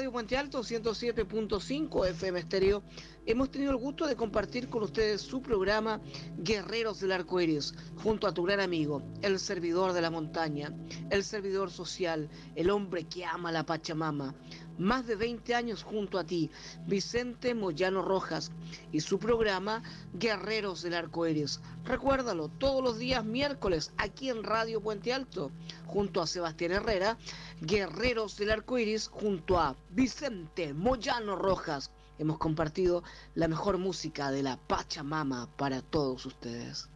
radio Puente Alto 107.5 FM Estéreo hemos tenido el gusto de compartir con ustedes su programa Guerreros del Arco Iris, junto a tu gran amigo, el servidor de la montaña, el servidor social, el hombre que ama la Pachamama. Más de 20 años junto a ti, Vicente Moyano Rojas, y su programa Guerreros del Arco Iris. Recuérdalo, todos los días miércoles aquí en Radio Puente Alto, junto a Sebastián Herrera, Guerreros del Arco Iris, junto a Vicente Moyano Rojas. Hemos compartido la mejor música de la Pachamama para todos ustedes.